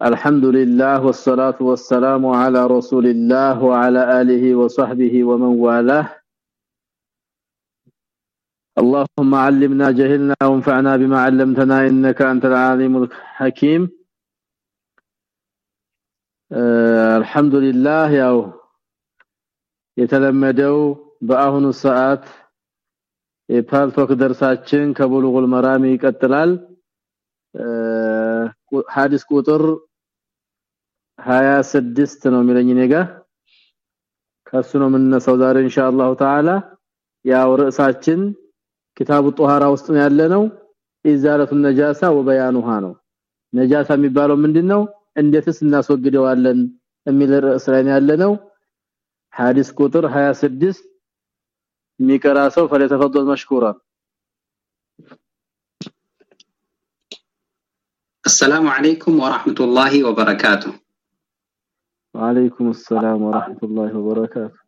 الحمد لله والصلاة والسلام على رسول الله وعلى آله وصحبه ومن والاه اللهم علمنا جهلنا وانفعنا بما علمتنا إنك أنت العليم الحكيم أه الحمد لله ያው የተለመደው በአሁኑ ሰዓት የፓልቶክ ደርሳችን ከቡሉጉል መራሚ ይቀጥላል ሐዲስ ቁጥር 26 ነው የሚለኝ እኔ ጋር። ከሱ ነው የምንነሳው ዛሬ ኢንሻአላሁ ተዓላ። ያው ርዕሳችን ኪታቡ ጧሃራ ውስጥ ነው ያለነው። ኢዛራቱ ነጃሳ ወበያኑሃ ነው። ነጃሳ የሚባለው ምንድነው? እንዴትስ እናስወግደዋለን የሚል ርዕስ ላይ ያለነው። ሐዲስ ቁጥር 26 የሚቀራ ሰው ፈለተፈضل مشكورا السلام عليكم ورحمه الله وبركاته وعليكم السلام ورحمة الله وبركاته.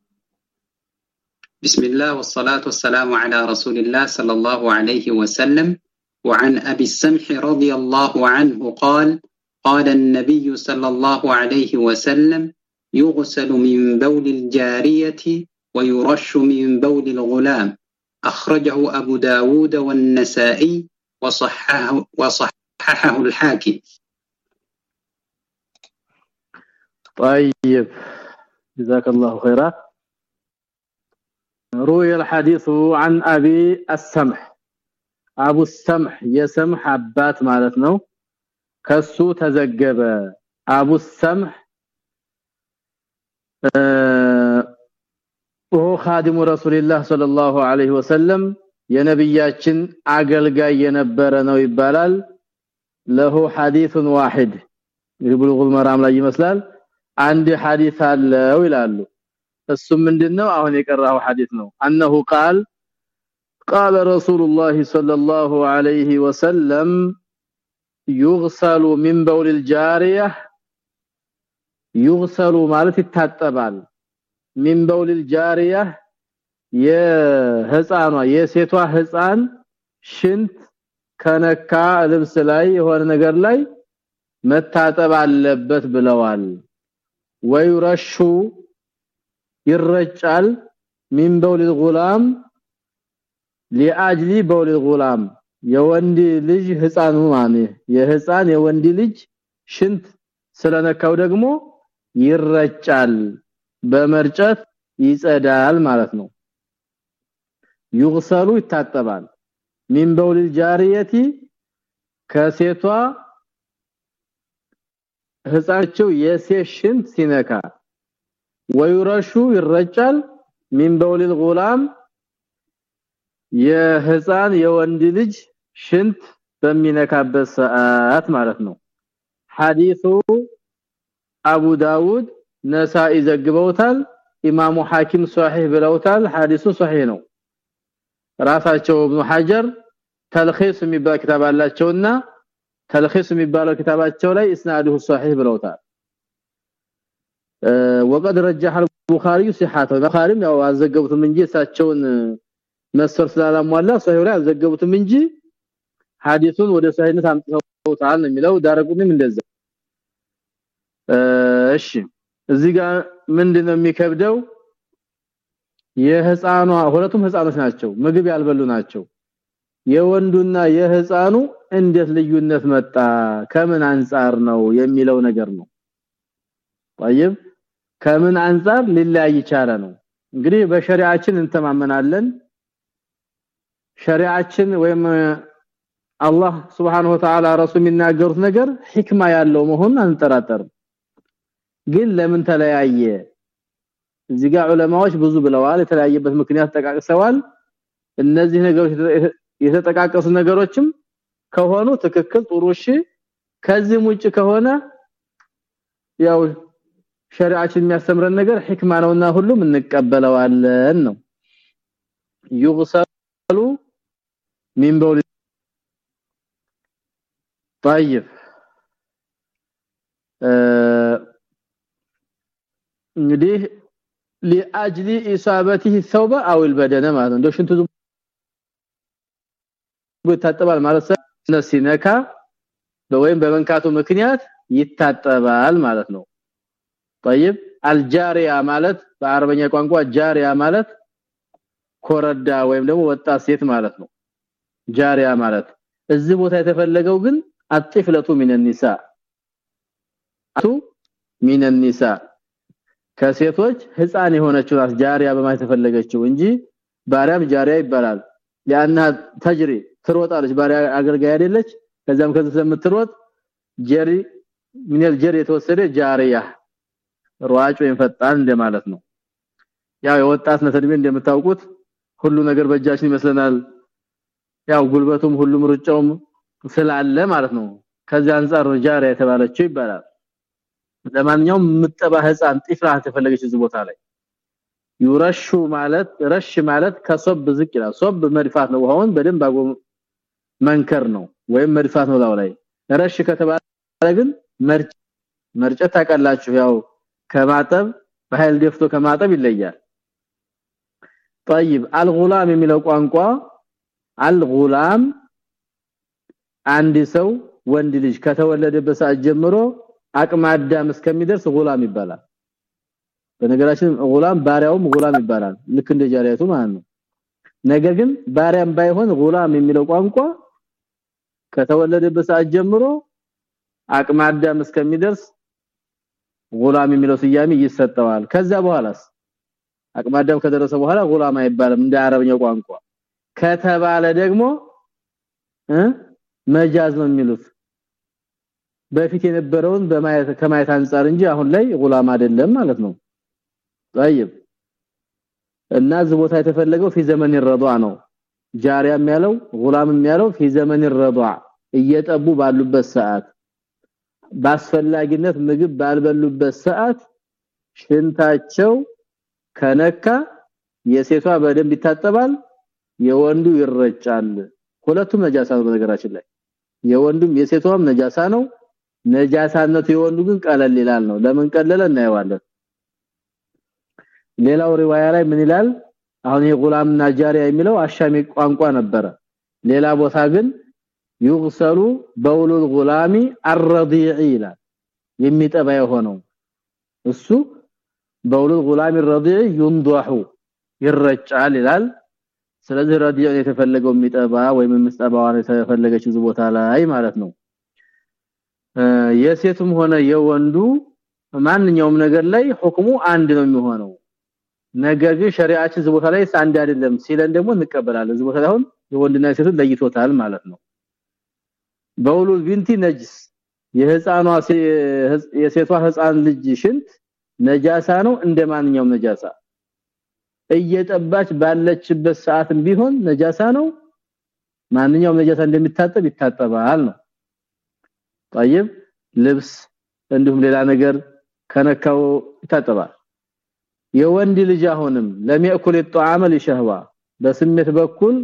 بسم الله والصلاة والسلام على رسول الله صلى الله عليه وسلم. وعن أبي السمح رضي الله عنه قال قال النبي صلى الله عليه وسلم يغسل من بول الجارية ويرش من بول الغلام. أخرجه أبو داود والنسائي وصححه, وصححه الحاكم. طيب جزاك الله خيرا روي الحديث عن ابي السمح ابو السمح يسمح አባት ማለት ነው ከሱ ተዘገበ አቡ السمح ኦ ኻዲሙ ረሱልላህ ሰለላሁ ዐለይሂ ወሰለም የነብያችን አገልጋይ የነበረ ነው ይባላል ለሁ ሐዲሱን ዋሂድ ይብሉጉል መራም ላይ ይመስላል አንድ ሐዲስ አለው ይላሉ እሱ ምንድነው አሁን የቀራው ሐዲስ ነው አንሁ ቃል قال رسول الله صلى الله عليه وسلم يغسل من بول الجاريه يغسل ማለት ይታጠባል من بول الجاريه የህፃኗ የሴቷ ህፃን ሽንት ከነካ ልብስ ላይ የሆነ ነገር ላይ መታጠብ አለበት ብለዋል ويرش ይረጫል ሚን بول ጉላም ሊአጅሊ بول ጉላም የወንድ ልጅ ህፃኑ ማነ የህፃን የወንድ ልጅ ሽንት ስለነካው ደግሞ ይረጫል በመርጨት ይጸዳል ማለት ነው። ይغسሉ ይታጠባል። ሚን بول الجاريه ከሴቷ ህፃቸው የሴት ሽንት ሲነካ ወይረሹ ይረጫል። ሚን በውሊል ጉላም የህፃን የወንድ ልጅ ሽንት በሚነካበት ሰዓት ማለት ነው። ሐዲሱ አቡ ዳውድ ነሳኢ ዘግበውታል። ኢማሙ ሐኪም ሷሂህ ብለውታል። ሐዲሱ ሷሂህ ነው። ራሳቸው ኢብኑ ሐጀር ተልኺስ የሚባል kitab አላቸውና ተልኺስ የሚባለው ክታባቸው ላይ እስናዱሁ ሷሂህ ብለውታል ወቀድ ረጃህ البخاري صحته البخاري ያው አዘገቡትም እንጂ እሳቸውን መስፈር ስላላሟላ ሷሂህ ላይ አዘገቡትም እንጂ ሐዲሱን ወደ ሷሂህነት አምጥተውታል ነው የሚለው ዳረቁንም እንደዛ እሺ እዚህ ጋር ምንድነው የሚከብደው የህፃኗ ሁለቱም ህፃኖች ናቸው ምግብ ያልበሉ ናቸው የወንዱና የህፃኑ እንዴት ልዩነት መጣ ከምን አንፃር ነው የሚለው ነገር ነው طيب ከምን አንፃር ሊለያይ ይቻለ ነው እንግዲህ በሸሪዓችን እንተማመናለን ሸሪዓችን ወይም አላህ Subhanahu Wa Ta'ala ራሱ የሚናገሩት ነገር ህክማ ያለው መሆኑን አንጠራጠርም ግን ለምን ተለያየ እዚህ ጋር ዑለማዎች ብዙ ብለዋል የተለያየበት ምክንያት ተጠቃቅሰዋል እነዚህ ነገሮች የተጠቃቀሱ ነገሮችም ከሆኑ ትክክል ጥሩ እሺ። ከዚህም ውጪ ከሆነ ያው ሸሪዓችን የሚያስተምረን ነገር ህክማ ነውና ሁሉም እንቀበለዋለን ነው። ይغسሉ من طيب እንግዲህ لأجل إصابته الثوب أو البدن ማለት ነው። ሽንቱ ይታጠባል ማለት ሲነካ ወይም በመንካቱ ምክንያት ይታጠባል ማለት ነው طيب አልጃሪያ ማለት በአረበኛ ቋንቋ ጃሪያ ማለት ኮረዳ ወይም ደግሞ ወጣት ሴት ማለት ነው ጃሪያ ማለት እዚህ ቦታ የተፈለገው ግን አጥፍለቱ ሚን النساء አቱ ሚን النساء ከሴቶች ህፃን የሆነችው ናት ጃሪያ በማለት የተፈለገችው እንጂ ባሪያም ጃሪያ ይባላል ያና ተጅሪ ትሮጣለች። ባሪያ አገልጋይ አይደለች። ከዛም ከዚህ ስለምትሮጥ ጀሪ ምን ጀሪ የተወሰደ ጃሪያ ሯጭ ወይም ፈጣን እንደማለት ነው። ያው የወጣትነት እድሜ እንደምታውቁት ሁሉ ነገር በእጃችን ይመስለናል። ያው ጉልበቱም ሁሉም ሩጫውም ስላለ ማለት ነው። ከዚህ አንፃር ጃሪያ የተባለችው ይባላል። ለማንኛውም ምጠባ ህፃን ጢፍራ ተፈለገች እዚህ ቦታ ላይ። ይረሹ ማለት ረሽ ማለት ከሶብ ዝቅ ይላል። ሶብ መድፋት ነው። ውሃውን በደንብ አጎ መንከር ነው ወይም መድፋት ነው ላው ላይ ረሽ ከተባለ ግን መርጭ መርጨት ታቀላችሁ ያው ከማጠብ በኃይል ደፍቶ ከማጠብ ይለያል طيب الغلام የሚለው ቋንቋ አልጉላም አንድ ሰው ወንድ ልጅ ከተወለደበት ሰዓት ጀምሮ አቅመ አዳም እስከሚደርስ ጉላም ይባላል በነገራችን ጉላም ባሪያውም ጉላም ይባላል ልክ እንደ ጃሪያቱ ማለት ነው ነገር ግን ባሪያም ባይሆን ጉላም የሚለው ቋንቋ ከተወለደበት ሰዓት ጀምሮ አቅመ አዳም እስከሚደርስ ጉላም የሚለው ስያሜ ይሰጠዋል ከዛ በኋላስ አቅመ አዳም ከደረሰ በኋላ ጉላም አይባልም እንደ አረብኛው ቋንቋ ከተባለ ደግሞ እ መጃዝ ነው የሚሉት በፊት የነበረውን በማየት ከማየት አንፃር እንጂ አሁን ላይ ጉላም አይደለም ማለት ነው طيب እና እዚህ ቦታ የተፈለገው في ዘመን الرضع ነው ጃሪያም ያለው ጉላምም ያለው في ዘመን الرضع እየጠቡ ባሉበት ሰዓት ባስፈላጊነት ምግብ ባልበሉበት ሰዓት ሽንታቸው ከነካ የሴቷ በደንብ ይታጠባል የወንዱ ይረጫል ሁለቱም ነጃሳ ነው በነገራችን ላይ የወንዱም የሴቷም ነጃሳ ነው ነጃሳነቱ የወንዱ ግን ቀለል ይላል ነው ለምን ቀለለ እናየዋለን ሌላው ሪዋያ ላይ ምን ይላል አሁን የጉላምና ጃሪያ የሚለው አሻሚ ቋንቋ ነበረ። ሌላ ቦታ ግን ይغسሉ በውሉ الغላሚ الرضيع ይላል። የሚጠባ የሆነው እሱ በውሉ الغላሚ الرضيع ينضح ይረጫል ይላል። ስለዚህ ረዲዮ የተፈለገው የሚጠባ ወይም የምስጠባው የተፈለገችው ቦታ ላይ ማለት ነው። የሴቱም ሆነ የወንዱ ማንኛውም ነገር ላይ ሁክሙ አንድ ነው የሚሆነው። ነገር ግን ሸሪዓችን እዚህ ቦታ ላይ አንድ አይደለም ሲለን ደግሞ እንቀበላለን እዚህ ቦታ ላይ አሁን የወንድና የሴቱን ለይቶታል ማለት ነው በውሉ ቢንቲ ነጅስ የህፃኗ የሴቷ ህፃን ልጅ ሽንት ነጃሳ ነው እንደማንኛውም ነጃሳ እየጠባች ባለችበት ሰዓትም ቢሆን ነጃሳ ነው ማንኛውም ነጃሳ እንደሚታጠብ ይታጠባል ነው طيب ልብስ እንዲሁም ሌላ ነገር ከነካው ይታጠባል የወንድ ልጅ አሁንም ለሚያኩል الطعام لشهوه በስሜት በኩል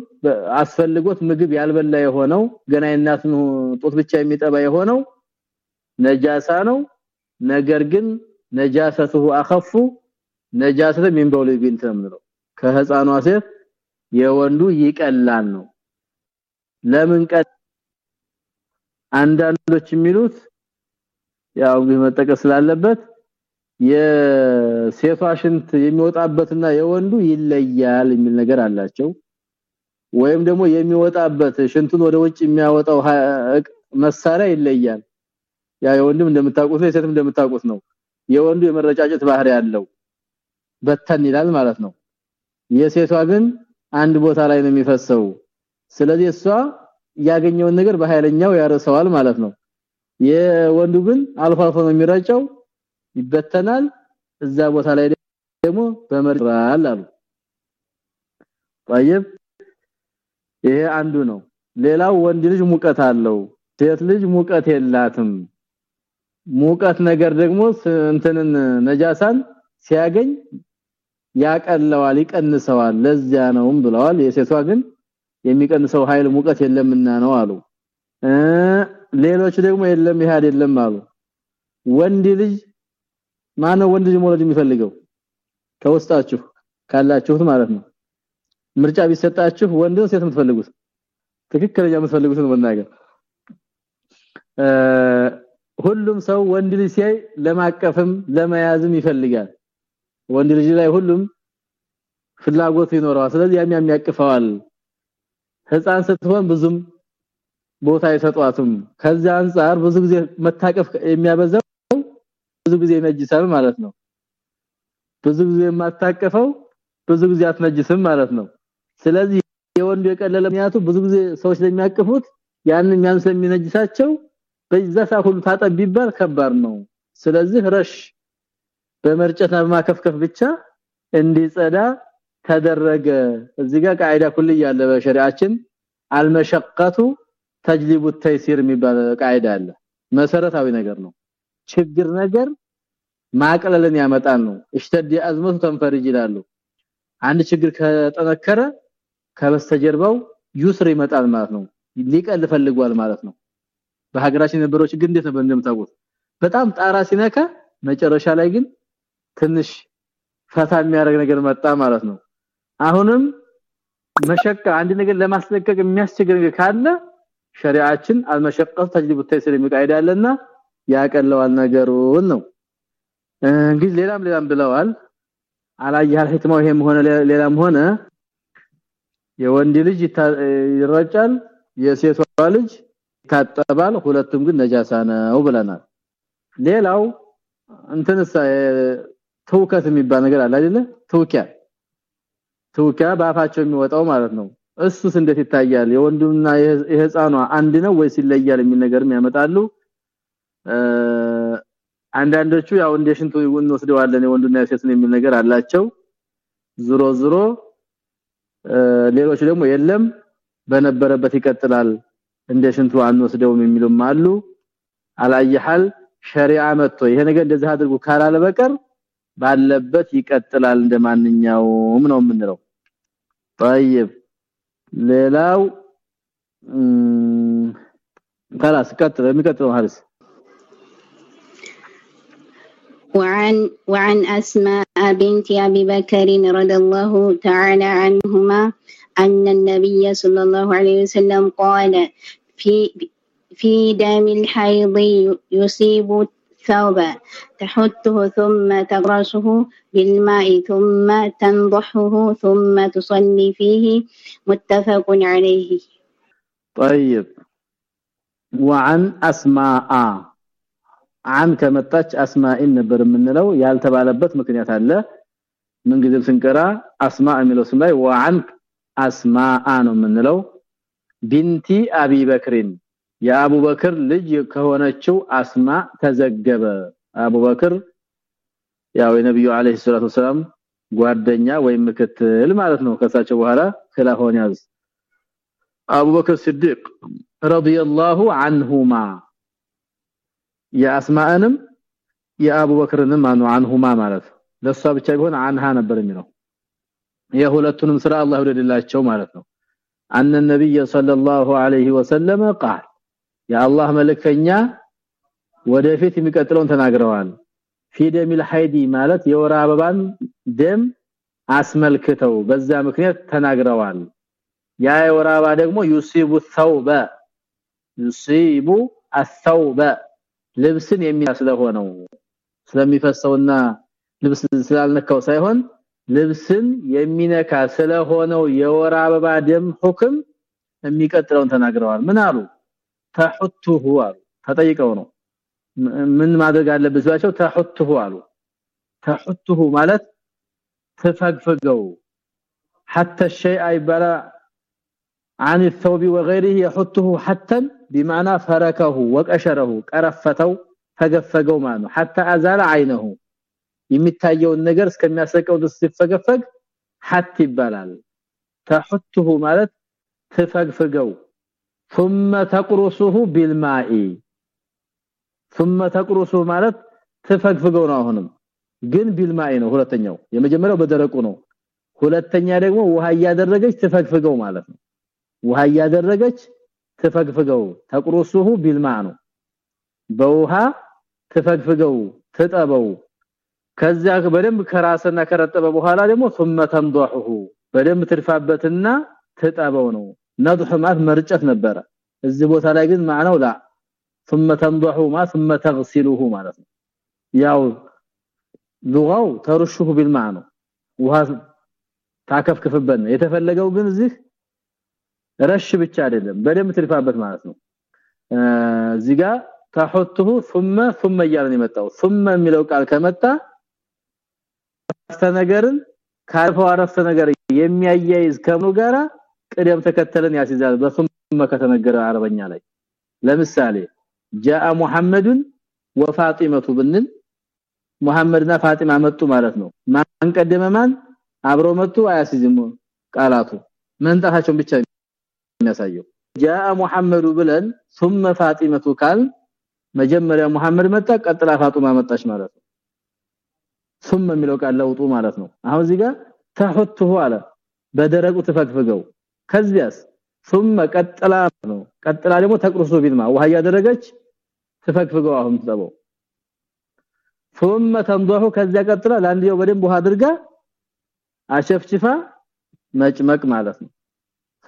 አስፈልጎት ምግብ ያልበላ የሆነው ገና የእናቱን ጡት ብቻ የሚጠባ የሆነው ነጃሳ ነው። ነገር ግን ነጃሰቱ አخف ነጃሰተ ምን በውል ቢንት ነው። ከህፃኗ ሴት የወንዱ ይቀላል ነው። ለምን ቀ አንዳንዶች የሚሉት ያው ቢመጠቀስ ስላለበት የሴቷ ሽንት የሚወጣበትና የወንዱ ይለያል የሚል ነገር አላቸው። ወይም ደግሞ የሚወጣበት ሽንቱን ወደ ውጭ የሚያወጣው መሳሪያ ይለያል። ያ የወንድም እንደምታውቁት ነው የሴትም እንደምታውቁት ነው። የወንዱ የመረጫጨት ባህሪ ያለው በተን ይላል ማለት ነው። የሴቷ ግን አንድ ቦታ ላይ ነው የሚፈሰው። ስለዚህ እሷ ያገኘውን ነገር በኃይለኛው ያረሰዋል ማለት ነው። የወንዱ ግን አልፎ አልፎ ነው የሚረጨው ይበተናል እዛ ቦታ ላይ ደግሞ በመራል አሉ طيب ይሄ አንዱ ነው ሌላው ወንድ ልጅ ሙቀት አለው ሴት ልጅ ሙቀት የላትም ሙቀት ነገር ደግሞ እንትንን ነጃሳን ሲያገኝ ያቀለዋል ይቀንሰዋል ለዚያ ነውም ብለዋል የሴቷ ግን የሚቀንሰው ኃይል ሙቀት የለምና ነው አሉ ሌሎች ደግሞ የለም ይሄ አይደለም አሉ ወንድ ልጅ ማነው ወንድ ልጅ መውለድ የሚፈልገው? ከውስጣችሁ ካላችሁት ማለት ነው። ምርጫ ቢሰጣችሁ ወንድ ሴት የምትፈልጉት? ትክክለኛ የምትፈልጉት ነው መናገር ሁሉም ሰው ወንድ ልጅ ሲያይ ለማቀፍም ለመያዝም ይፈልጋል። ወንድ ልጅ ላይ ሁሉም ፍላጎት ይኖረዋል። ስለዚህ ያም ያሚያቅፈዋል። ህፃን ስትሆን ብዙም ቦታ አይሰጧትም። ከዛ አንፃር ብዙ ጊዜ መታቀፍ የሚያበዛው ብዙ ጊዜ ይነጅሳል ማለት ነው። ብዙ ጊዜ የማታቀፈው ብዙ ጊዜ አትነጅስም ማለት ነው። ስለዚህ የወንዱ የቀለለ ምክንያቱ ብዙ ጊዜ ሰዎች ለሚያቅፉት ያንን ያን ስለሚነጅሳቸው በዛ ሁሉ ታጠብ ቢባል ከባድ ነው። ስለዚህ ረሽ በመርጨት በማከፍከፍ ብቻ እንዲጸዳ ተደረገ። እዚህ ጋር ቃይዳ ኩል ያለ በሸሪዓችን። አልመሸቀቱ ተጅሊቡ ተይሲር የሚባል ቃይዳ አለ። መሰረታዊ ነገር ነው ችግር ነገር ማቅለልን ያመጣል ነው። እሽተዲ አዝመቱ ተንፈርጅ ይላሉ። አንድ ችግር ከጠነከረ ከበስተጀርባው ዩስር ይመጣል ማለት ነው። ሊቀል ፈልጓል ማለት ነው። በሀገራችን የነበረው ችግር እንዴት ነበር እንደምታውቁት? በጣም ጣራ ሲነካ መጨረሻ ላይ ግን ትንሽ ፈታ የሚያደርግ ነገር መጣ ማለት ነው። አሁንም መሸቀ አንድ ነገር ለማስለቀቅ የሚያስቸግር ካለ ሸሪዓችን አልመሸቀት ተጅሊቡ ተይሲር የሚቃይዳ አለና ያቀለዋል ነገሩን ነው። እንግዲህ ሌላም ሌላም ብለዋል። አላየህ ህትማው ይሄም ሆነ ሌላም ሆነ የወንድ ልጅ ይረጫል የሴቷ ልጅ ይታጠባል ሁለቱም ግን ነጃሳ ነው ብለናል። ሌላው እንትንሳ ተውከት የሚባል ነገር አለ አይደለ? ተውኪያ ተውኪያ በአፋቸው የሚወጣው ማለት ነው። እሱስ እንዴት ይታያል? የወንዱና የህፃኗ አንድ ነው ወይስ ይለያል የሚል ነገርም ያመጣሉ አንዳንዶቹ ያው እንደ ሽንቱ እንወስደዋለን የወንዱና የሴቱን የሚል ነገር አላቸው ዝሮ ዝሮ ሌሎች ደግሞ የለም በነበረበት ይቀጥላል እንደ ሽንቱ አንወስደውም የሚሉም አሉ አላየሃል ሸሪዓ መጥቶ ይሄ ነገር እንደዚህ አድርጉ ካላለ በቀር ባለበት ይቀጥላል እንደማንኛውም ነው የምንለው طيب ሌላው خلاص ቀጥል የሚቀጥለው ሐዲስ وعن وعن أسماء بنت أبي بكر رضي الله تعالى عنهما أن النبي صلى الله عليه وسلم قال في في دم الحيض يصيب الثوب تحته ثم تغرسه بالماء ثم تنضحه ثم تصلي فيه. متفق عليه. طيب. وعن أسماء. عن ከመጣች አስማኢን ነበር የምንለው ያልተባለበት ምክንያት አለ ምን ጊዜም ስንቀራ አስማ የሚለው ስም ላይ ወአን አስማአ ነው የምንለው ቢንቲ አቢ በክሪን የአቡበክር ልጅ ከሆነችው አስማ ተዘገበ አቡበክር ያው የነብዩ አለይሂ ሰላቱ ሰላም ጓደኛ ወይም ምክትል ማለት ነው ከሳቸው በኋላ خلافون ያዝ አቡበክር ሲዲቅ ረዲየላሁ ዐንሁማ የአስማንም የአቡበክርንም ማኑ ዐንሁማ ማለት ለሷ ብቻ ቢሆን አንሃ ነበር የሚለው የሁለቱንም ስራ አላህ ወደደላቸው ማለት ነው አን ነብይ ሰለላሁ ዐለይሂ ወሰለም قال የአላህ መልእክተኛ ወደፊት የሚቀጥለውን ተናግረዋል ፊደሚል ሐይዲ ማለት የወር አበባን ደም አስመልክተው በዛ ምክንያት ተናግረዋል ያ የወር አበባ ደግሞ ዩሲቡ ተውበ ዩሲቡ አተውበ ልብስን የሚያስለሆነው ስለሚፈሰውና ልብስ ስላልነካው ሳይሆን ልብስን የሚነካ ስለሆነው የወር አበባ ደም ሁክም የሚቀጥለውን ተናግረዋል። ምን አሉ? ተحته አሉ። ተጠይቀው ነው። ምን ማድረግ አለበት ብቻቸው ተحته አሉ። ተحته ማለት ተፈግፈገው حتى الشيء يبرى عن الثوب وغيره يحطه حتى بمعنى فركه وقشره قرفته ፈገፈገው ማለት ነው። حتى ازال عينه. የሚታየውን ነገር እስከሚያሰቀው ድረስ ሲፈገፈግ ሐት ይባላል። ተحطه ማለት ተፈግፈገው ثم تقرصه بالماء. ثم تقرصه ማለት ተፈግፈገው ነው አሁንም። ግን بالماء ነው ሁለተኛው። የመጀመሪያው በደረቁ ነው። ሁለተኛ ደግሞ ውሃ እያደረገች ተፈግፈገው ማለት ነው። ውሃ እያደረገች ተፈግፍገው ተቅሩሱሁ ቢልማ ነው በውሃ ተፈግፍገው ተጠበው ከዚያ በደንብ ከራሰና ከረጠበ በኋላ ደግሞ ثم تمضحه በደንብ ትርፋበትና ተጠበው ነው ነድህ ማለት መርጨት ነበረ እዚህ ቦታ ላይ ግን ማዕናው ላ ثم تنضح ما ثم تغسله ማለት ነው ያው ሉጋው ተርሹሁ بالمعنى ውሃ ታከፍክፍበት ነው የተፈለገው ግን እዚህ ረሽ ብቻ አይደለም በደም ትልፋበት ማለት ነው። እዚህ ጋር ተحطه ثم ثم እያልን የመጣው። ثم የሚለው ቃል ከመጣ አስተነገርን ካልፈው አረፍተ ነገር የሚያያይዝ ከመሆኑ ጋራ ቅደም ተከተልን ያስይዛል። በثم ከተነገረ አረበኛ ላይ ለምሳሌ جاء محمد وفاطمه ብንል መሐመድና ፋጢማ መጡ ማለት ነው። ማን ቀደመ ማን? አብሮ መጡ አያስይዝም ቃላቱ። መንጣታቸውን ብቻ የሚያሳየው። جاء محمد ብለን ثم فاطمه ካል መጀመሪያ መሐመድ መጣ ቀጥላ ፋጡማ መጣች ማለት ነው። ثم የሚለው ቃል ለውጡ ማለት ነው። አሁን እዚህ ጋር ተፈትሁ አለ በደረቁ ተፈግፈገው ከዚያስ ثم ቀጥላ ነው። ቀጥላ ደግሞ ተቅርሶ ቢልማ ውሃ ያደረገች ተፈግፈገው አሁን ተበው ثم تنضح ከዚያ ቀጥላ ላንዲው በደንብ ውሃ አድርጋ አሸፍችፋ መጭመቅ ማለት ነው።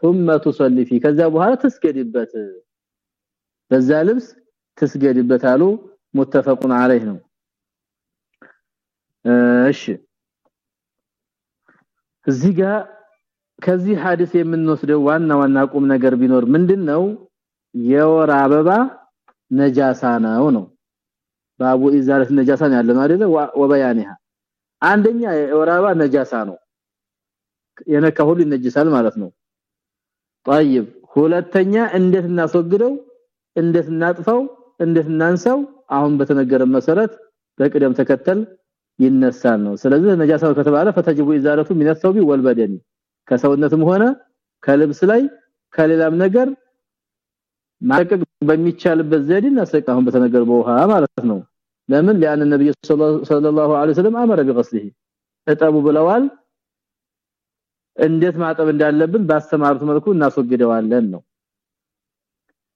ثم تصلي في ከዛ በኋላ ትስገድበት በዛ ልብስ ትስገድበት አሉ متفقون عليه ነው እሺ እዚህ ጋር ከዚህ ሐዲስ የምንወስደው ዋና ዋና ቁም ነገር ቢኖር ምንድነው የወር አበባ ነጃሳ ነው ነው ባቡ ኢዛለት ነጃሳ ነው ያለው አይደለ ወበያኒሃ አንደኛ የወር አበባ ነጃሳ ነው የነካ ሁሉ ይነጅሳል ማለት ነው طيب ሁለተኛ እንዴት እናስወግደው? እንዴት እናጥፋው እንዴት እናንሳው? አሁን በተነገረ መሰረት በቅደም ተከተል ይነሳል ነው። ስለዚህ ነጃሳው ከተባለ ፈተጅቡ ኢዛረቱ ሚን አስቢ ከሰውነትም ሆነ ከልብስ ላይ ከሌላም ነገር ማቀቅ በሚቻልበት ዘዴ እናሰቃሁን በተነገረ በውሃ ማለት ነው። ለምን? ለአን ነብዩ ሰለላሁ ዐለይሂ ወሰለም አመረ بغسله እጠቡ ብለዋል። እንዴት ማጠብ እንዳለብን ባስተማሩት መልኩ እናስወግደዋለን ነው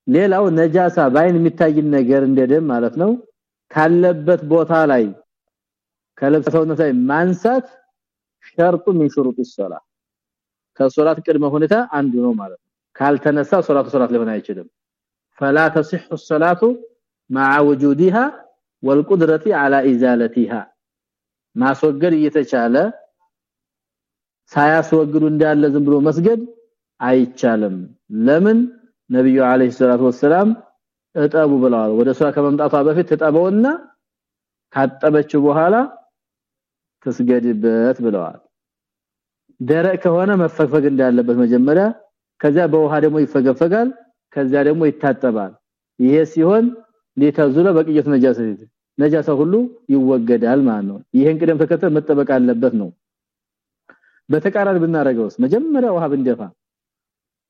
ሌላው ነጃሳ ባይን የሚታይ ነገር እንደደም ማለት ነው ካለበት ቦታ ላይ ከለብሰውነት ላይ ማንሳት ሸርጡ من شروط الصلاه ከሶላት ቅድመ ሁኔታ አንዱ ነው ማለት ነው ካልተነሳ ሶላቱ ሶላት ሊሆን አይችልም فلا تصح الصلاه مع وجودها والقدره على ازالتها ማስወገድ እየተቻለ ሳያስወግዱ እንዳለ ዝም ብሎ መስገድ አይቻልም። ለምን? ነብዩ አለይሂ ሰላቱ ወሰለም እጠቡ ብለዋል። ወደ ሷ ከመምጣቷ በፊት ተጠበውና ካጠበችው በኋላ ተስገድበት ብለዋል። ደረቅ ከሆነ መፈግፈግ እንዳለበት መጀመሪያ ከዚያ በውሃ ደግሞ ይፈገፈጋል ከዚያ ደግሞ ይታጠባል። ይሄ ሲሆን ሊተዙለ በቅየት ነጃሳ ነጃሳ ሁሉ ይወገዳል ማለት ነው። ይሄን ቅደም ተከተል መጠበቅ አለበት ነው በተቃራኒ ብናረገውስ መጀመሪያ ውሃ ብንደፋ።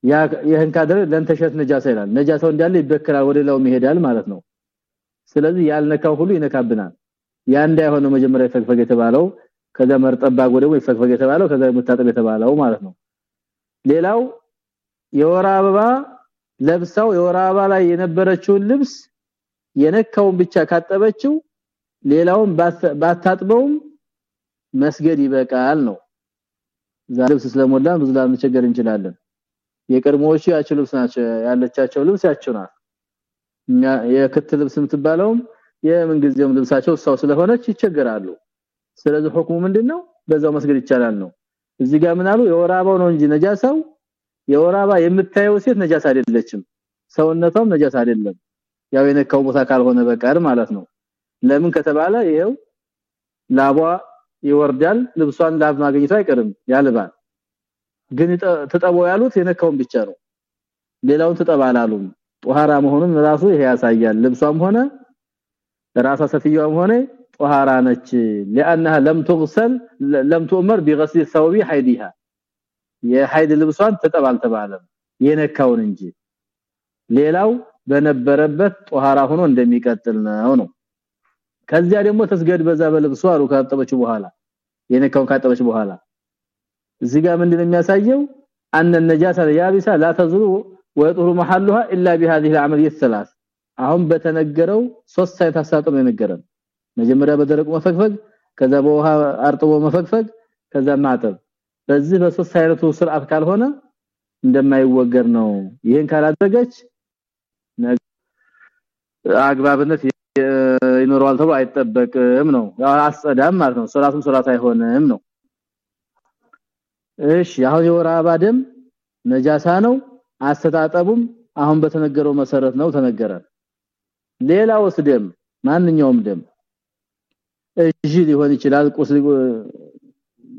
ያ ይሄን ካደረ ለንተሸት ነጃሳ ይላል። ነጃሳው እንዳለ ይበከላል ወደ ላው ይሄዳል ማለት ነው። ስለዚህ ያልነካው ሁሉ ይነካብናል። ያ እንዳይሆነ መጀመሪያ ይፈግፈግ የተባለው ከዛ መርጠባ ጎደው ይፈግፈግ የተባለው ከዛ ሙታጠብ የተባለው ማለት ነው። ሌላው የወር አበባ ለብሳው የወር አበባ ላይ የነበረችውን ልብስ የነካውን ብቻ ካጠበችው ሌላውን ባታጥበውም መስገድ ይበቃል ነው ዛልብስ ስለሞላ ብዙ ላንቸገር እንችላለን። የቀድሞዎቹ ያቸው ልብስ ናቸው ያለቻቸው ልብስ ያቸው ናት። የክት ልብስ የምትባለውም የምንጊዜውም ልብሳቸው ሰው ስለሆነች ይቸገራሉ። ስለዚህ ሁክሙ ምንድነው? በዛው መስገድ ይቻላል ነው። እዚህ ጋር ምን የወራባው ነው እንጂ ነጃሳው የወራባ የምታየው ሴት ነጃሳ አይደለችም። ሰውነቷም ነጃሳ አይደለም። ያው የነካው ቦታ ካልሆነ በቀር ማለት ነው። ለምን ከተባለ ይሄው ላቧ ይወርዳል ልብሷን ላብ ማግኘቱ አይቀርም ያልባል ግን ተጠበው ያሉት የነካውን ብቻ ነው ሌላውን ተጠባላሉም ጧሃራ መሆኑን ራሱ ይሄ ያሳያል ልብሷም ሆነ ራሷ ሰፊያውም ሆነ ጧሃራ ነች لانها لم تغسل لم تؤمر بغسل ثوب حيدها የሐይድ ልብሷን ተጠባል ተባለም የነካውን እንጂ ሌላው በነበረበት ጧሃራ ሆኖ እንደሚቀጥል ነው ነው ከዚያ ደግሞ ተስገድ በዛ በልብሷ አሉ ካጠበችው በኋላ የነካውን ካጠበች በኋላ እዚህ ጋር ምንድነው የሚያሳየው አን النجاسه اليابسه لا تزول ويطهر محلها الا بهذه العمليه الثلاث አሁን በተነገረው ሶስት አይነት አሳጥቶ ነው የነገረን መጀመሪያ በደረቁ መፈግፈግ ከዛ በውሃ አርጥቦ መፈግፈግ ከዛ ማጠብ በዚህ በሶስት አይነቱ ስርዓት ካልሆነ እንደማይወገር ነው ይሄን ካላደረገች አግባብነት ይኖረዋል ተብሎ አይጠበቅም ነው። ያው አስጸዳም ማለት ነው። ሶላቱም ሶላት አይሆንም ነው። እሺ አሁን የወር አበባ ደም ነጃሳ ነው። አስተጣጠቡም አሁን በተነገረው መሰረት ነው ተነገረ። ሌላውስ ደም? ማንኛውም ደም? እጅ ሊሆን ይችላል ቁስል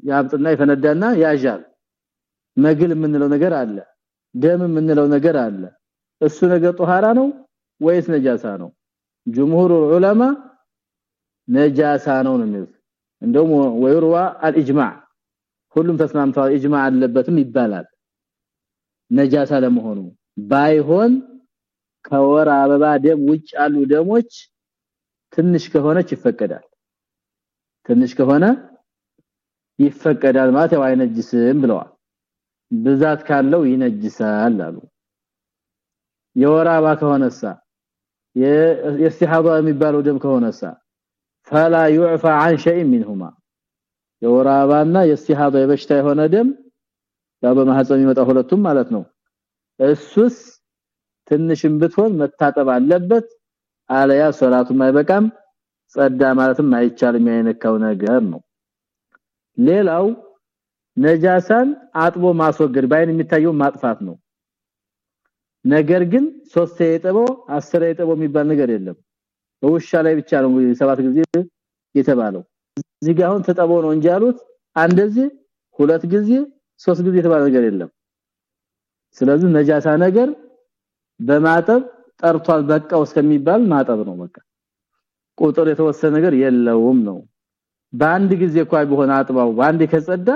ያብጥና ይፈነዳና ያዣል። መግል የምንለው ነገር አለ ደም የምንለው ነገር አለ። እሱ ነገር ጧሃራ ነው ወይስ ነጃሳ ነው ጅምሁሩ ዑለማ ነጃሳ ነው ነው የሚሉት። ወይሩዋ አልኢጅማዕ ሁሉም ተስማምተዋል። ኢጅማዕ አለበትም ይባላል። ነጃሳ ለመሆኑ ባይሆን ከወር አበባ ደም ውጭ ያሉ ደሞች ትንሽ ከሆነች ይፈቀዳል። ትንሽ ከሆነ ይፈቀዳል ማለት ያው አይነጅስም ብለዋል። ብዛት ካለው ይነጅሳል አሉ። የወር አበባ ከሆነሳ የእስቲሃባ የሚባለው ደም ከሆነሳ فلا يعفى عن شيء منهما የወር አበባና የእስቲሃባ የበሽታ የሆነ ደም ያው በማህፀን የሚመጣ ሁለቱም ማለት ነው እሱስ ትንሽም ብትሆን መታጠብ አለበት አለያ ሶላቱም አይበቃም ጸዳ ማለትም አይቻልም ያይነካው ነገር ነው ሌላው ነጃሳን አጥቦ ማስወገድ ባይን የሚታየው ማጥፋት ነው ነገር ግን ሶስት የጠበው አስር የጠበው የሚባል ነገር የለም በውሻ ላይ ብቻ ነው ሰባት ጊዜ የተባለው እዚህ ጋር አሁን ተጠበው ነው እንጂ ያሉት አንደዚህ ሁለት ጊዜ ሶስት ጊዜ የተባለ ነገር የለም ስለዚህ ነጃሳ ነገር በማጠብ ጠርቷል በቃው እስከሚባል ማጠብ ነው በቃ ቁጥር የተወሰነ ነገር የለውም ነው በአንድ ጊዜ እንኳን ቢሆን አጥባው በአንድ ከጸዳ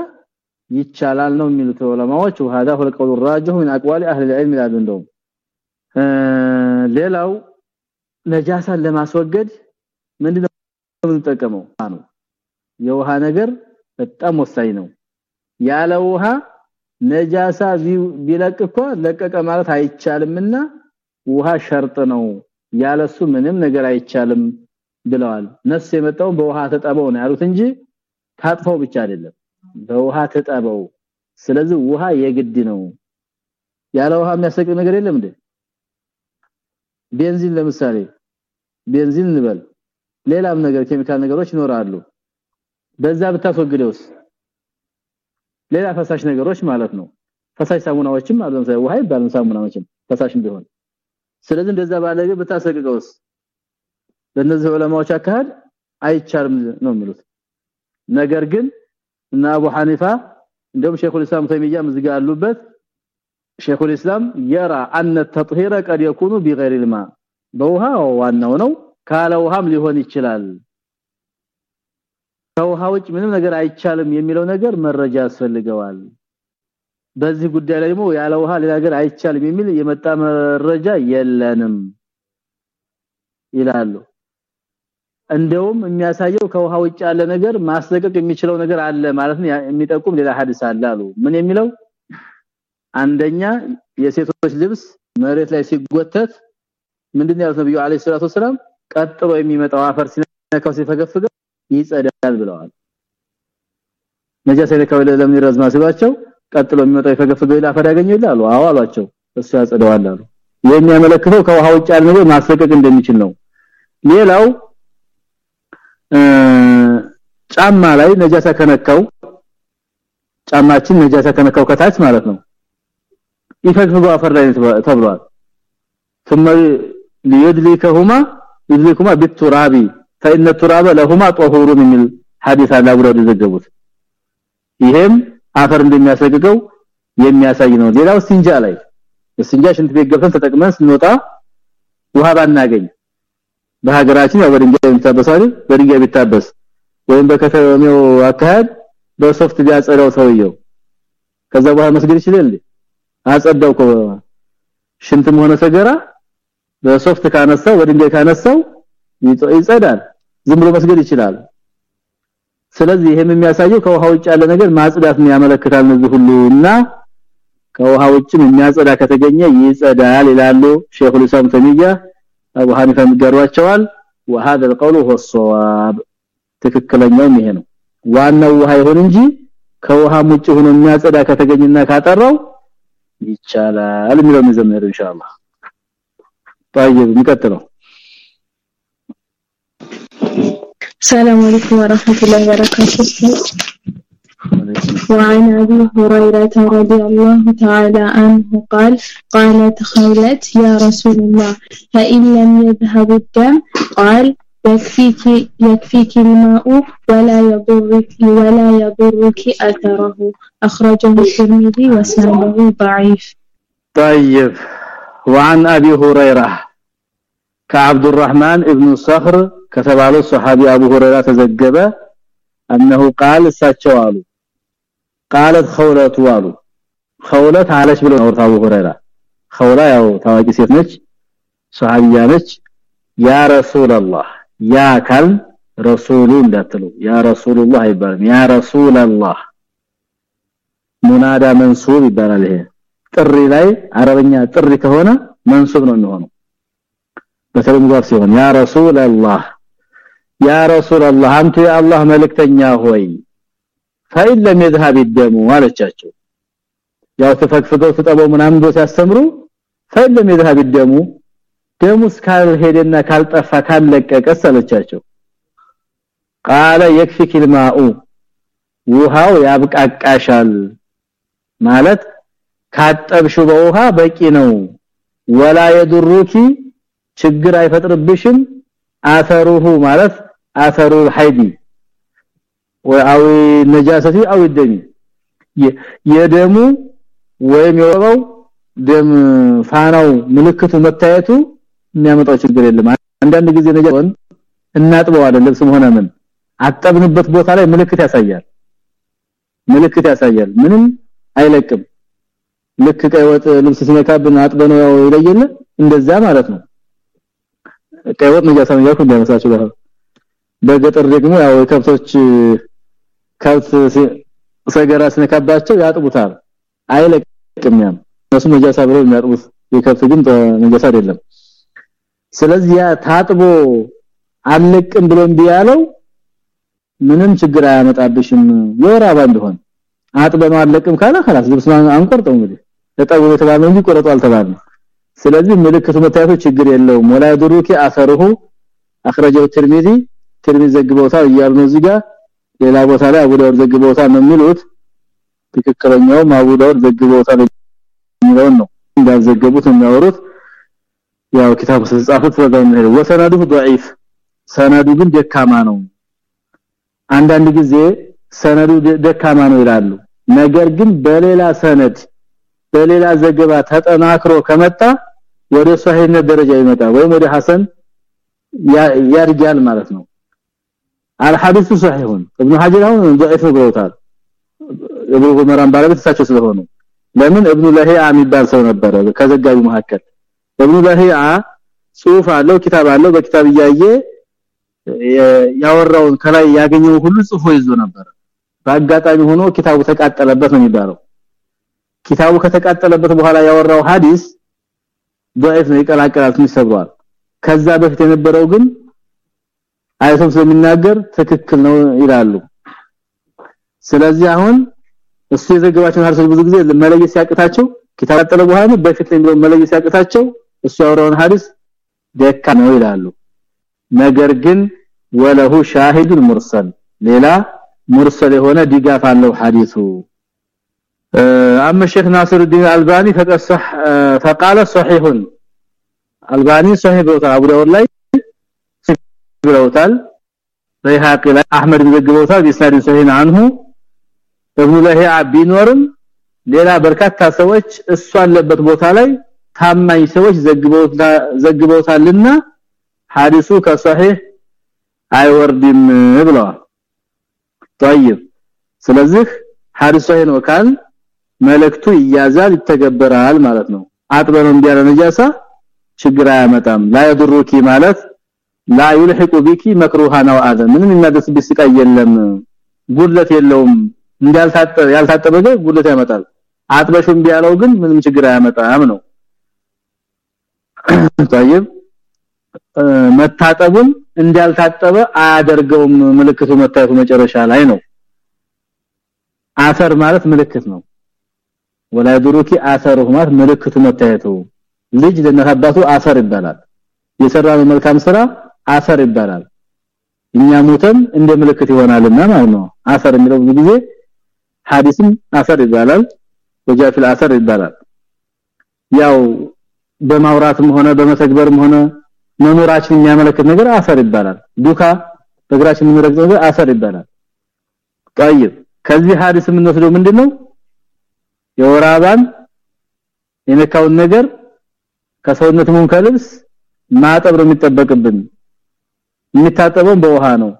ይቻላል ነው የሚሉት ዑለማዎች وهذا هو القول الراجح من اقوال اهل العلم ይላሉ እንደውም ሌላው ነጃሳን ለማስወገድ ምንድነው የምንጠቀመው? ነው። የውሃ ነገር በጣም ወሳኝ ነው። ያለ ውሃ ነጃሳ ቢለቅ እኮ ለቀቀ ማለት አይቻልምና ውሃ ሸርጥ ነው። ያለሱ ምንም ነገር አይቻልም ብለዋል። ነፍስ የመጣው በውሃ ተጠበው ነው ያሉት እንጂ ታጥፈው ብቻ አይደለም። በውሃ ተጠበው። ስለዚህ ውሃ የግድ ነው። ያለ ውሃ የሚያሰቅቅ ነገር የለም እንዴ ቤንዚን ለምሳሌ ቤንዚን እንበል። ሌላም ነገር ኬሚካል ነገሮች ይኖራሉ። በዛ ብታስወግደውስ? ሌላ ፈሳሽ ነገሮች ማለት ነው። ፈሳሽ ሳሙናዎችም አሉ። ለምሳሌ ውሃ ይባላል ሳሙናዎችም ፈሳሽም ቢሆን። ስለዚህ እንደዛ ባለገ ብታሰቅቀውስ በእነዚህ ዑለማዎች አካሄድ አይቻልም ነው የሚሉት። ነገር ግን እና አቡ ሐኒፋ እንደውም ሼኹል ኢስላም ተይሚያ ምዝጋ አሉበት ሼኹል ኢስላም يرى ان التطهير قد يكون بغير الماء በውሃ ዋናው ነው ካለ ውሃም ሊሆን ይችላል ከውሃ ውጭ ምንም ነገር አይቻልም የሚለው ነገር መረጃ ያስፈልገዋል በዚህ ጉዳይ ላይ ደግሞ ያለ ውሃ ሌላ ነገር አይቻልም የሚል የመጣ መረጃ የለንም ይላሉ እንደውም የሚያሳየው ከውሃ ውጭ ያለ ነገር ማስለቀቅ የሚችለው ነገር አለ ማለት ነው የሚጠቁም ሌላ ሐዲስ አለ አሉ ምን የሚለው አንደኛ የሴቶች ልብስ መሬት ላይ ሲጎተት ምንድነው ያሉት ነብዩ አለይሂ ሰላቱ ወሰለም ቀጥሎ የሚመጣው አፈር ሲነካው ሲፈገፍገው ይጸዳል ብለዋል። ነጃሳ ለካው ለምን ይረዝማ ሲሏቸው ቀጥሎ የሚመጣው የፈገፈገው ይላ አፈር ያገኘው ይላሉ። አዎ አሏቸው እሱ ያጸደዋል አሉ። የሚያመለክተው ከውሃ ውጭ ያለ ነገር ማስለቀቅ እንደሚችል ነው። ሌላው ጫማ ላይ ነጃሳ ከነካው ጫማችን ነጃሳ ከነካው ከታች ማለት ነው ይፈግፈገው አፈር ላይ ተብሏል ثم ليدلكهما يدلكهما بالتراب فإن التراب لهما طهور من ሐዲስ አለ አብረው ዘገቡት ይሄም አፈር እንደሚያሰግገው የሚያሳይ ነው ሌላው ሲንጃ ላይ ሲንጃ ሽንት ቤት ገብተን ተጠቅመን ስንወጣ ውሃ ባናገኝ በሀገራችን ያው በድንጋይ የሚታበሰው አይደል በድንጋይ ቢታበስ ወይም በከተማው አካሄድ በሶፍት ቢያጸዳው ሰውየው ከዛ በኋላ መስገድ ይችላል አጸዳው እኮ ሽንትም ሆነ ሰገራ በሶፍት ካነሳው በድንጋይ ካነሳው ይጸዳል ዝም ብሎ መስገድ ይችላል ስለዚህ ይሄም የሚያሳየው ከውሃ ውጭ ያለ ነገር ማጽዳት ነው ያመለክታል እነዚህ ሁሉ እና ከውሃ ውጭም የሚያጸዳ ከተገኘ ይጸዳል ይላሉ ሼኹል ኢስላም ተሚያ አቡ ሐኒፋ የሚጋሯቸዋል وهذا القول هو الصواب ትክክለኛው ይሄ ነው ዋናው ውሃ ይሁን እንጂ ከውሃ ውጭ ሆኖ የሚያጸዳ ከተገኘና ካጠራው ይቻላል። የሚለው ነው ዘመረ ኢንሻአላህ። طيب نكتلو السلام عليكم ورحمة الله وبركاته وعن أبي هريرة رضي الله تعالى عنه قال قالت خولت يا رسول الله فإن لم يذهب الدم قال يكفيك يكفيك الماء ولا يضرك ولا يضرك أثره أخرجه الترمذي وسنده ضعيف طيب وعن ابي هريره كعبد الرحمن ابن صخر ከተባለው ሱሐቢ አቡ ሁረይራ ተዘገበ انه قال እሳቸው አሉ قالت خولة አሉ خولت አለች ብሎ ነው አቡ ሁረይራ خولة ያው ታዋቂ ሴት ነች ሱሐቢያ ነች ያ ረሱላህ ያ ካል ረሱሉ እንዳትሉ ያ ረሱላህ አይባልም ያ ረሱላህ ሙናዳ መንሱብ ይባላል ይሄ ጥሪ ላይ አረበኛ ጥሪ ከሆነ መንሱብ ነው የሚሆነው በተለይ ሙዳፍ ሲሆን ያ ረሱላህ ያ ረሱላህ አንተ የአላህ መልእክተኛ ሆይ ፈኢን ለም يذهب الدم አለቻቸው ያው ተፈክፍተው ተጠበው ምናምን ዶ ሲያስተምሩ ፈኢን ለም يذهب الدم ደሙ ካልሄደና ካልጠፋ ካለቀቀ ሰለቻቸው ቃለ يكفيك الماء ውሃው ያብቃቃሻል ማለት ካጠብሹ በውሃ በቂ ነው ወላ የድሩኪ ችግር አይፈጥርብሽም አፈሩሁ ማለት አፈሩ ሐይዲ ወይ ነጃሰቲ አው ደሚ የደሙ ወይም የወባው ደም ፋናው ምልክቱ መታየቱ የሚያመጣው ችግር የለም። አንዳንድ ጊዜ ነጃውን እናጥበዋለን ልብስም ሆነ ምን አጠብንበት ቦታ ላይ ምልክት ያሳያል። ምልክት ያሳያል። ምንም አይለቅም። ልክ ቀይ ወጥ ልብስ ሲነካብን አጥበነው ያው ይለየለ እንደዛ ማለት ነው። ቀይ ወጥ ነጃሳ ነው ያልኩ እንደመሳችሁ ጋር በገጠር ደግሞ ያው ከብቶች ከብት ሰገራ ሲነካባቸው ያጥቡታል። አይለቅም ያም እነሱ ነጃሳ ብለው የሚያጥቡት የከብት ግን ነጃሳ አይደለም ስለዚህ ታጥቦ አልለቅም ብሎ ቢያለው ምንም ችግር አያመጣብሽም። የወር አበባ እንደሆነ አጥበን አለቅም ካለ خلاص ልብስማን አንቆርጠው እንግዲህ ለጠቡ የተባለው እንጂ ቆረጡ አልተባለም። ስለዚህ ምልክቱ መታየቱ ችግር የለውም። ወላ ድሩኪ አሰሩሁ አخرجه الترمذي ترمذي ዘግቦታል ይያሉ ነው እዚህ ጋር። ሌላ ቦታ ላይ አቡ ዳውድ ዘግቦታል ነው የሚሉት። ትክክለኛው አቡ ዳውድ ዘግቦታል ነው እንዳዘገቡት የሚያወሩት። ያው ኪታቡ ተጻፉት ወዳው ነው ወሰነዱ ضعيف ሰነዱ ግን ደካማ ነው አንዳንድ ጊዜ ሰነዱ ደካማ ነው ይላሉ ነገር ግን በሌላ ሰነድ በሌላ ዘገባ ተጠናክሮ ከመጣ ወደ ሷሂህነት ደረጃ ይመጣ ወይም ወደ ሐሰን ያርጃል ማለት ነው አልሐዲሱ ሷሂሁን ኢብኑ ሐጀር አሁን ضعيف ብለውታል ኢብኑ ዑመራን ባለቤት እሳቸው ስለሆኑ ለምን ኢብኑ ለሂያ የሚባል ሰው ነበረ ከዘጋቢ መካከል ኢብኑ ለሂያ ጽሁፍ አለው ኪታብ አለው በኪታብ እያየ ያወራውን ከላይ ያገኘው ሁሉ ጽፎ ይዞ ነበር በአጋጣሚ ሆኖ ኪታቡ ተቃጠለበት ነው የሚባለው ኪታቡ ከተቃጠለበት በኋላ ያወራው ሐዲስ ضعيف ነው ይቀላቀላል ትንሽ ሰብሯል ከዛ በፊት የነበረው ግን አይቶም ስለሚናገር ትክክል ነው ይላሉ ስለዚህ አሁን እሱ የዘገባቸው ሐዲሶች ብዙ ጊዜ መለየት ሲያቅታቸው ኪታብ ተጠለ በኋላ በፊት ላይ መለየት ሲያቅታቸው እሱ ያወራውን ሐዲስ ደካ ነው ይላሉ ነገር ግን ወለሁ ሻሂዱን ሙርሰል ሌላ ሙርሰል የሆነ ድጋፍ አለው ሐዲሱ اما الشيخ ناصر الدين الالباني فقد صح فقال صحيح الباني صحيح ብለውታል አቡ ዳውድ ላይ ብለውታል በይሃቂ ላይ አህመድ ቢዘግበውታል ቢስናድ ሰሂህ አንሁ ኢብኑ ለሂያ ቢኖርም ሌላ በርካታ ሰዎች እሱ አለበት ቦታ ላይ ታማኝ ሰዎች ዘግበውታልና ሐዲሱ ከሰሂህ አይወርድም ብለዋል طيب ስለዚህ ሐዲሱ ሰሂህ ነው ካል መልእክቱ ይያዛል ይተገበራል ማለት ነው አጥበረው እንዲያለ ነጃሳ ችግር አያመጣም ላ ይድሩኪ ማለት ላ ይልሂቁ ቢኪ መክሩሃ ነው አዘ ምንም የሚያደርስብሽ ስቃይ የለም ጉድለት የለውም እንዳልታጠበ ያልታጠበ ጉድለት ያመጣል አጥበሹም ቢያለው ግን ምንም ችግር አያመጣም ነው طيب መታጠቡን እንዳልታጠበ አያደርገውም ምልክቱ መታየቱ መጨረሻ ላይ ነው አሰር ማለት ምልክት ነው ወላ ይድሩኪ አሰሩ ማለት ምልክቱ መታየቱ ልጅ ለነካባቱ አሰር ይባላል የሰራው መልካም ስራ አሰር ይባላል እኛ ሞተም እንደ ምልክት ይሆናልና ማለት ነው አሰር የሚለው ብዙ ጊዜ ሐዲስም አሰር ይባላል ወጃፊል አሰር ይባላል ያው በማውራትም ሆነ በመተግበርም ሆነ መኖራችን የሚያመለክት ነገር አሰር ይባላል ዱካ በእግራችን የምንረግጠው ነገር አሰር ይባላል طيب ከዚህ ሐዲስ የምንወስደው ምንድነው የወራባን የነካውን ነገር ከሰውነት ሙን ከልብስ ማጠብ ነው የሚጠበቅብን የሚታጠበው በውሃ ነው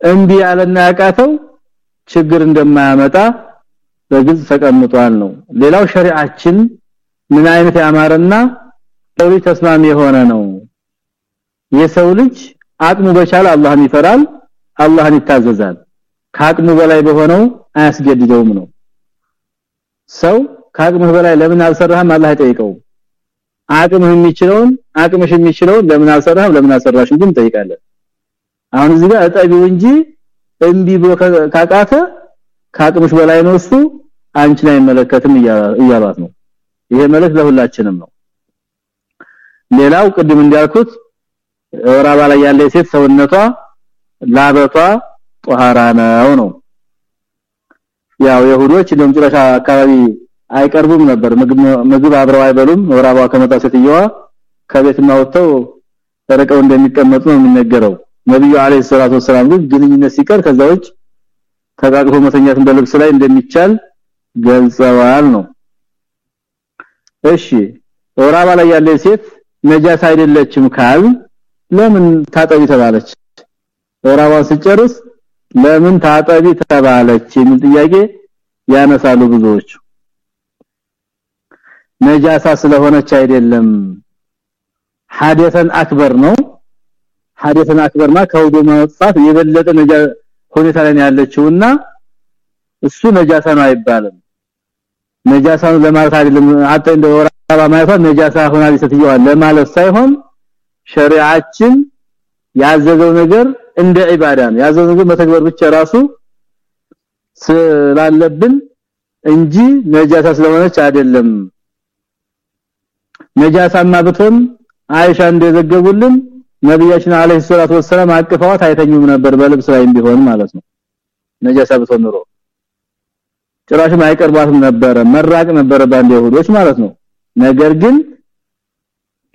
እንቢ ያለና ያቃተው ችግር እንደማያመጣ በግልጽ ተቀምጧል ነው ሌላው ሸሪዓችን ምን አይነት ያማረና ለዊ ተስማሚ የሆነ ነው? የሰው ልጅ አቅሙ በቻለ አላህን ይፈራል አላህን ይታዘዛል። ከአቅሙ በላይ በሆነው አያስገድደውም ነው። ሰው ከአቅምህ በላይ ለምን አልሰራህም? አላህ አይጠይቀውም። አቅምህ የሚችለውን አቅምሽ የሚችለውን ለምን አልሰራህም? ለምን አልሰራሽም? ግን ጠይቃለን አሁን እዚህ ጋር እጠቢው እንጂ እንቢ ብሎ ካቃተ ከአቅምሽ በላይ ነው እሱ አንቺን አይመለከትም እያሏት ነው ይሄ መልእክት ለሁላችንም ነው። ሌላው ቅድም እንዲያልኩት ወራባ ላይ ያለ ሴት ሰውነቷ ላበቷ ጧሃራ ነው ነው። ያው የሁዶች እንደም ጭራሻ አካባቢ አይቀርቡም ነበር። ምግብ አብረው አይበሉም። ወራባ ከመጣ ሴትየዋ ከቤት ማውጥተው ተረቀው እንደሚቀመጡ ነው የሚነገረው። ነብዩ አለይሂ ሰላቱ ወሰለም ግን ግንኙነት ሲቀር ከዛዎች ተቃቅፎ መተኛትን በልብስ ላይ እንደሚቻል ገልጸዋል ነው እሺ ወራባ ላይ ያለ ሴት ነጃስ አይደለችም ካል ለምን ታጠቢ ተባለች? ወራባን ስጨርስ ለምን ታጠቢ ተባለች የሚል ጥያቄ ያነሳሉ ብዙዎች ነጃሳ ስለሆነች አይደለም። ሐዲሰን አክበር ነው። ሐዲሰን አክበርማ ከውዱ መውጣት የበለጠ ነጃ ሁኔታ ላይ ያለችውና እሱ ነጃሳ ነው አይባልም ነጃሳ ለማለት አይደለም። አጣ እንደ ወራባ ማለት ነጃሳ ሆናል ስትየዋ ለማለት ሳይሆን ሸሪዓችን ያዘዘው ነገር እንደ ዒባዳ ነው። ያዘዘው ነገር መተግበር ብቻ ራሱ ስላለብን እንጂ ነጃሳ ስለሆነች አይደለም። ነጃሳማ ብትሆን አይሻ እንደዘገቡልን ነብያችን አለይሂ ሰላቱ ወሰለም አቅፈዋት አይተኙም ነበር በልብስ ላይ ቢሆን ማለት ነው። ነጃሳ ብትሆን ኑሮ ጭራሽም አይቀርባትም ነበር መራቅ ነበር ባንድ ይሁዶች ማለት ነው ነገር ግን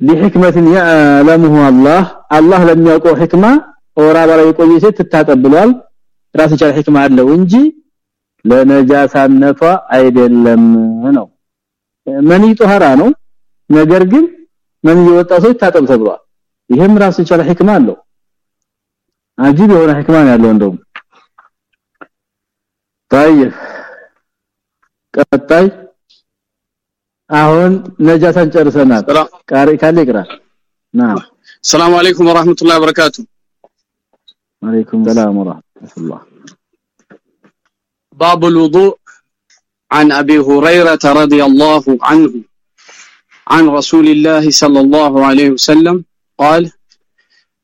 ለህክመትን ያለሙሁ አላህ አላህ ለሚያውቀው ህክማ ኦራ በላይ የቆየ ሴት ትታጠብሏል ራስ ይቻል ህክማ አለው እንጂ ለነጃሳነቷ አይደለም ነው መኒ ጧሃራ ነው ነገር ግን ምን ይወጣ ሰው ይታጠብ ተብሏል ይሄም ራስ ይቻል ህክማ አለው አጂብ የሆነ ህክማ ያለው እንደውም طيب ቀጣይ አሁን ነጃሳን ጨርሰናል ቃሪ ካለ ይቅራ نعم السلام عليكم ورحمه الله وبركاته وعليكم السلام ورحمه الله باب الوضوء عن ابي هريره رضي الله عنه عن رسول الله صلى الله عليه وسلم قال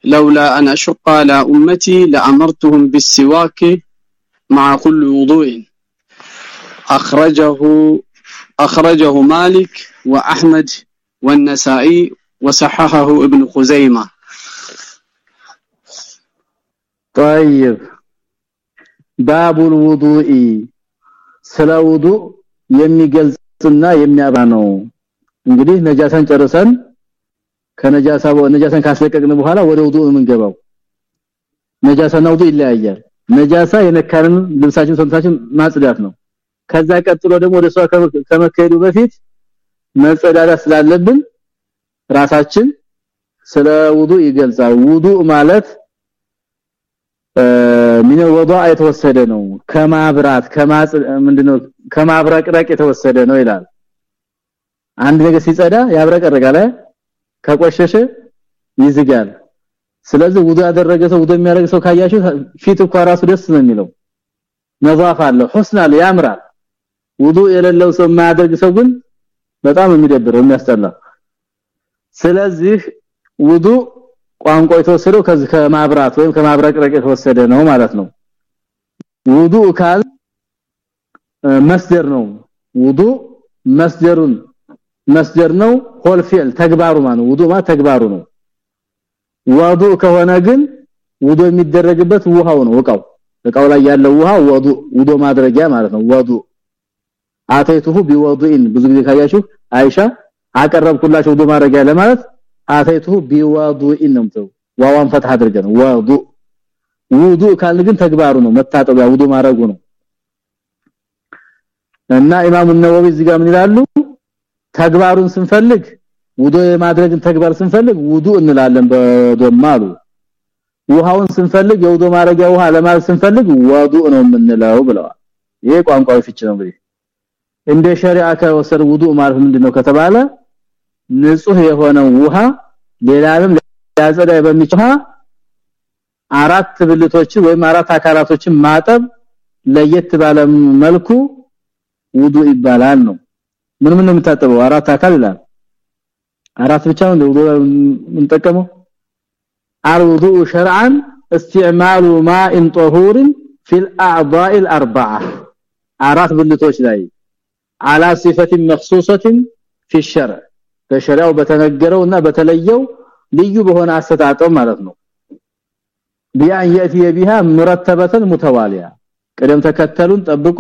لولا ان اشق على امتي لامرتهم بالسواك مع كل وضوء اخرجه اخرجه مالك واحمد والنسائي وصححه ابن خزيمه طيب باب الوضوء ስለ ውዱእ የሚገልጽና የሚያባ ነው እንግዲህ ነጃሳን ጨርሰን ከነጃሳ ነጃሳን ካስለቀቅን በኋላ ወደ ውዱእ የምንገባው ነጃሳና ውዱእ ይለያያል ነጃሳ የነካንን ልብሳችን ሰውነታችን ማጽዳት ነው ከዛ ቀጥሎ ደግሞ ወደ ሷ ከመከሄዱ በፊት መጸዳዳት ስላለብን ራሳችን ስለ ውዱእ ይገልጻል። ውዱእ ማለት ምን ወዷ የተወሰደ ነው። ከማብራት ከማጽ ምንድነው? ከማብረቅረቅ የተወሰደ ነው ይላል። አንድ ነገር ሲጸዳ ያብረቀረቃል ከቆሸሸ ይዝጋል። ስለዚህ ውዱ ያደረገ ሰው ውዱ የሚያደርግ ሰው ካያችሁ ፊት እንኳን ራሱ ደስ ነው የሚለው። ነዛፍ አለው አለው ያምራል ውዱ የሌለው ሰው የማያደርግ ሰው ግን በጣም የሚደብረው የሚያስጠላ። ስለዚህ ውዱ ቋንቋ የተወሰደው ከዚህ ከማብራት ወይም ከማብረቅረቅ የተወሰደ ነው ማለት ነው። ውዱ ካል መስደር ነው። ውዱ መስደሩን መስደር ነው። ሆል ተግባሩ ማለት ውዱ ማለት ተግባሩ ነው። ወዱ ከሆነ ግን ውዶ የሚደረግበት ውሃው ነው እቃው። እቃው ላይ ያለው ውሃ ወዱ ውዶ ማድረጊያ ማለት ነው። ወዱ أتيته بوضوء ብዙ ጊዜ ካያችሁ አይሻ አቀረብኩላችሁ ውዱ ማድረጊያ ለማለት أتيته بوضوء ነው ዋዋን ፈትህ አድርገን ወዱ ውዱ ግን ተግባሩ ነው መታጠቢያ ውዱ ማድረጉ ነው። እና ኢማሙ ነወዊ እዚህ ጋር ምን ይላሉ? ተግባሩን ስንፈልግ ውዱ የማድረግን ተግባር ስንፈልግ ውዱ እንላለን በዶማሉ ውሃውን ስንፈልግ የውዱ ማድረጊያ ውሃ ለማለት ስንፈልግ ወዱ ነው የምንለው ብለዋል። ይሄ ቋንቋው ፍቺ ነው እንግዲህ እንደ ሸሪዓ ከወሰድ ውዱ ማለት ምንድነው ከተባለ ንጹህ የሆነ ውሃ ሌላንም ሊያጸዳ በሚችል አራት ብልቶችን ወይም አራት አካላቶችን ማጠብ ለየት ባለ መልኩ ውዱ ይባላል ነው ምን ምን ነው የምታጠበው አራት አካል ይላል አራት ብቻ ነው ውዱ የምንጠቀመው الوضوء شرعا استعمال ماء طهور في الاعضاء الاربعه አራት ብልቶች ላይ على صفه مخصوصه في الشرع በሸሪዓው በተነገረውና በተለየው ልዩ በሆነ አሰጣጠም ማለት ነው ቢያን ياتي بها مرتبه متواليه ቅደም ተከተሉን ጠብቆ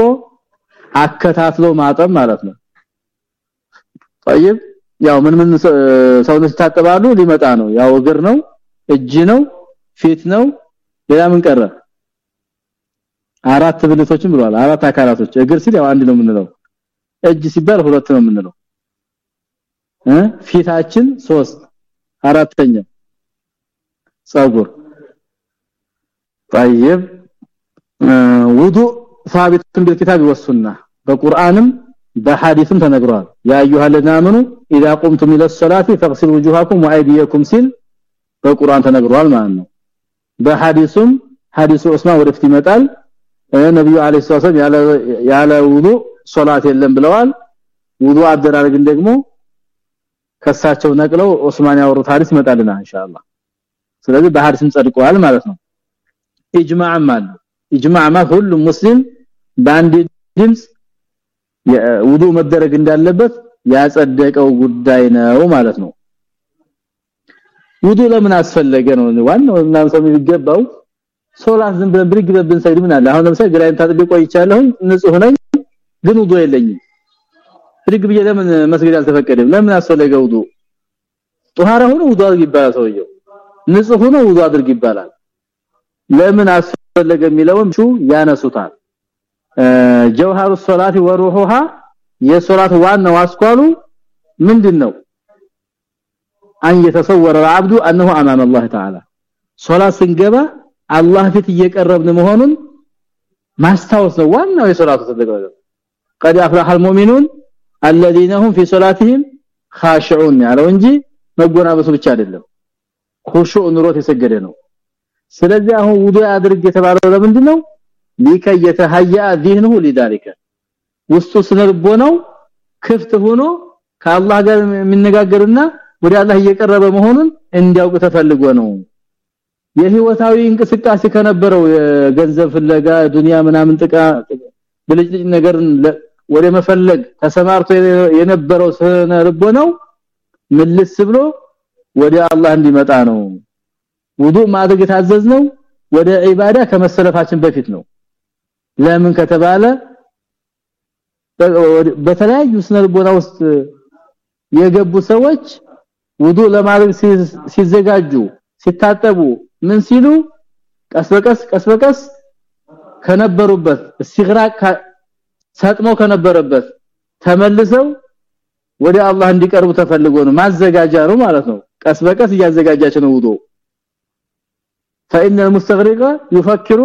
አከታትሎ ማጠብ ማለት ነው طيب ያው ምን ምን ሰውነት ታጠባሉ ሊመጣ ነው ያው እግር ነው እጅ ነው ፊት ነው ሌላ ምን ቀረ አራት ብልቶችን ብሏል አራት አካላቶች እግር ሲል ያው አንድ ነው የምንለው እጅ ሲባል ሁለት ነው የምንለው እ ፊታችን ሶስት አራተኛ ጸጉር طيب ውዱእ ثابت بالكتاب والسنه በቁርአንም በሐዲስም ተነግሯል ያ አዩሃ ለናምኑ اذا قمتم الى الصلاه فاغسلوا وجوهكم وايديكم ሲል በቁርአን ተነግሯል ማለት ነው በሐዲሱም ሐዲሱ ዑስማን ወደፊት ይመጣል ነብዩ አለይሂ ሰላም ያለ ያለ ውዱ ሶላት የለም ብለዋል። ውዱ አደራረግን ደግሞ ከሳቸው ነቅለው ዑስማን ያወሩት ሐዲስ ይመጣልና ኢንሻአላህ። ስለዚህ በሐዲስም ጸድቋል ማለት ነው። ኢጅማዕም አለ። ኢጅማዕ ማለት ሁሉም ሙስሊም በአንድ ድምጽ ውዱ መደረግ እንዳለበት ያጸደቀው ጉዳይ ነው ማለት ነው። ውዱ ለምን አስፈለገ ነው? ዋናው እናንተ የሚገባው ሶላት ዝም ብለን ብለን ሰይድ ምን አለ? አሁን ለምሳሌ ግራይን ታጥቤ ቆይቻለሁ ንጹህ ነኝ ግን ውዱ የለኝም ብርግ ብዬ ለምን መስጊድ አልተፈቀደም ለምን አስፈለገ ውዱ ጧሃራ ሆኖ ውዱ አድርግ ይባላል ሰውየው ንጹህ ሆኖ ውዱ አድርግ ይባላል ለምን አስፈለገ የሚለውም ሹ ያነሱታል ጀውሃሩ ሶላት ወሩሁሃ የሶላት ዋናው አስኳሉ ምንድነው አን የተሰወረ العبد انه امام الله تعالى ሶላት ስንገባ አላህ ፊት እየቀረብን መሆኑን ማስታወስ ነው ዋናው የሶላቱ ተደረገ قد افلح المؤمنون الذين هم في صلاتهم خاشعون ያለው እንጂ መጎናበሱ ብቻ አይደለም ኹሹዕ ኑሮት የሰገደ ነው ስለዚህ አሁን ውዱ አድርግ የተባለው ለምንድን ነው ሊከ የተሃያ ذهنه لذلك ውስጡ ስነልቦናው ክፍት ሆኖ ከአላህ ጋር የሚነጋገርና ወደ አላህ እየቀረበ መሆኑን እንዲያውቅ ተፈልጎ ነው የህይወታዊ እንቅስቃሴ ከነበረው የገንዘብ ፍለጋ ዱንያ ምናምን ጥቃ ብልጭልጭ ነገርን ወደ መፈለግ ተሰማርቶ የነበረው ስነ ልቦናው ምልስ ብሎ ወደ አላህ እንዲመጣ ነው። ውዱእ ማድረግ የታዘዝነው ወደ ዒባዳ ከመሰለፋችን በፊት ነው። ለምን ከተባለ በተለያዩ ስነ ልቦና ውስጥ የገቡ ሰዎች ውዱ ለማድረግ ሲዘጋጁ ሲታጠቡ ምን ሲሉ ቀስ በቀስ ቀስ በቀስ ከነበሩበት እስቲግራቅ ሰጥመው ከነበረበት ተመልሰው ወደ አላህ እንዲቀርቡ ተፈልጎ ነው ማዘጋጃ ነው ማለት ነው ቀስ በቀስ እያዘጋጃቸው ነው ውዱ فإن المستغرق يفكر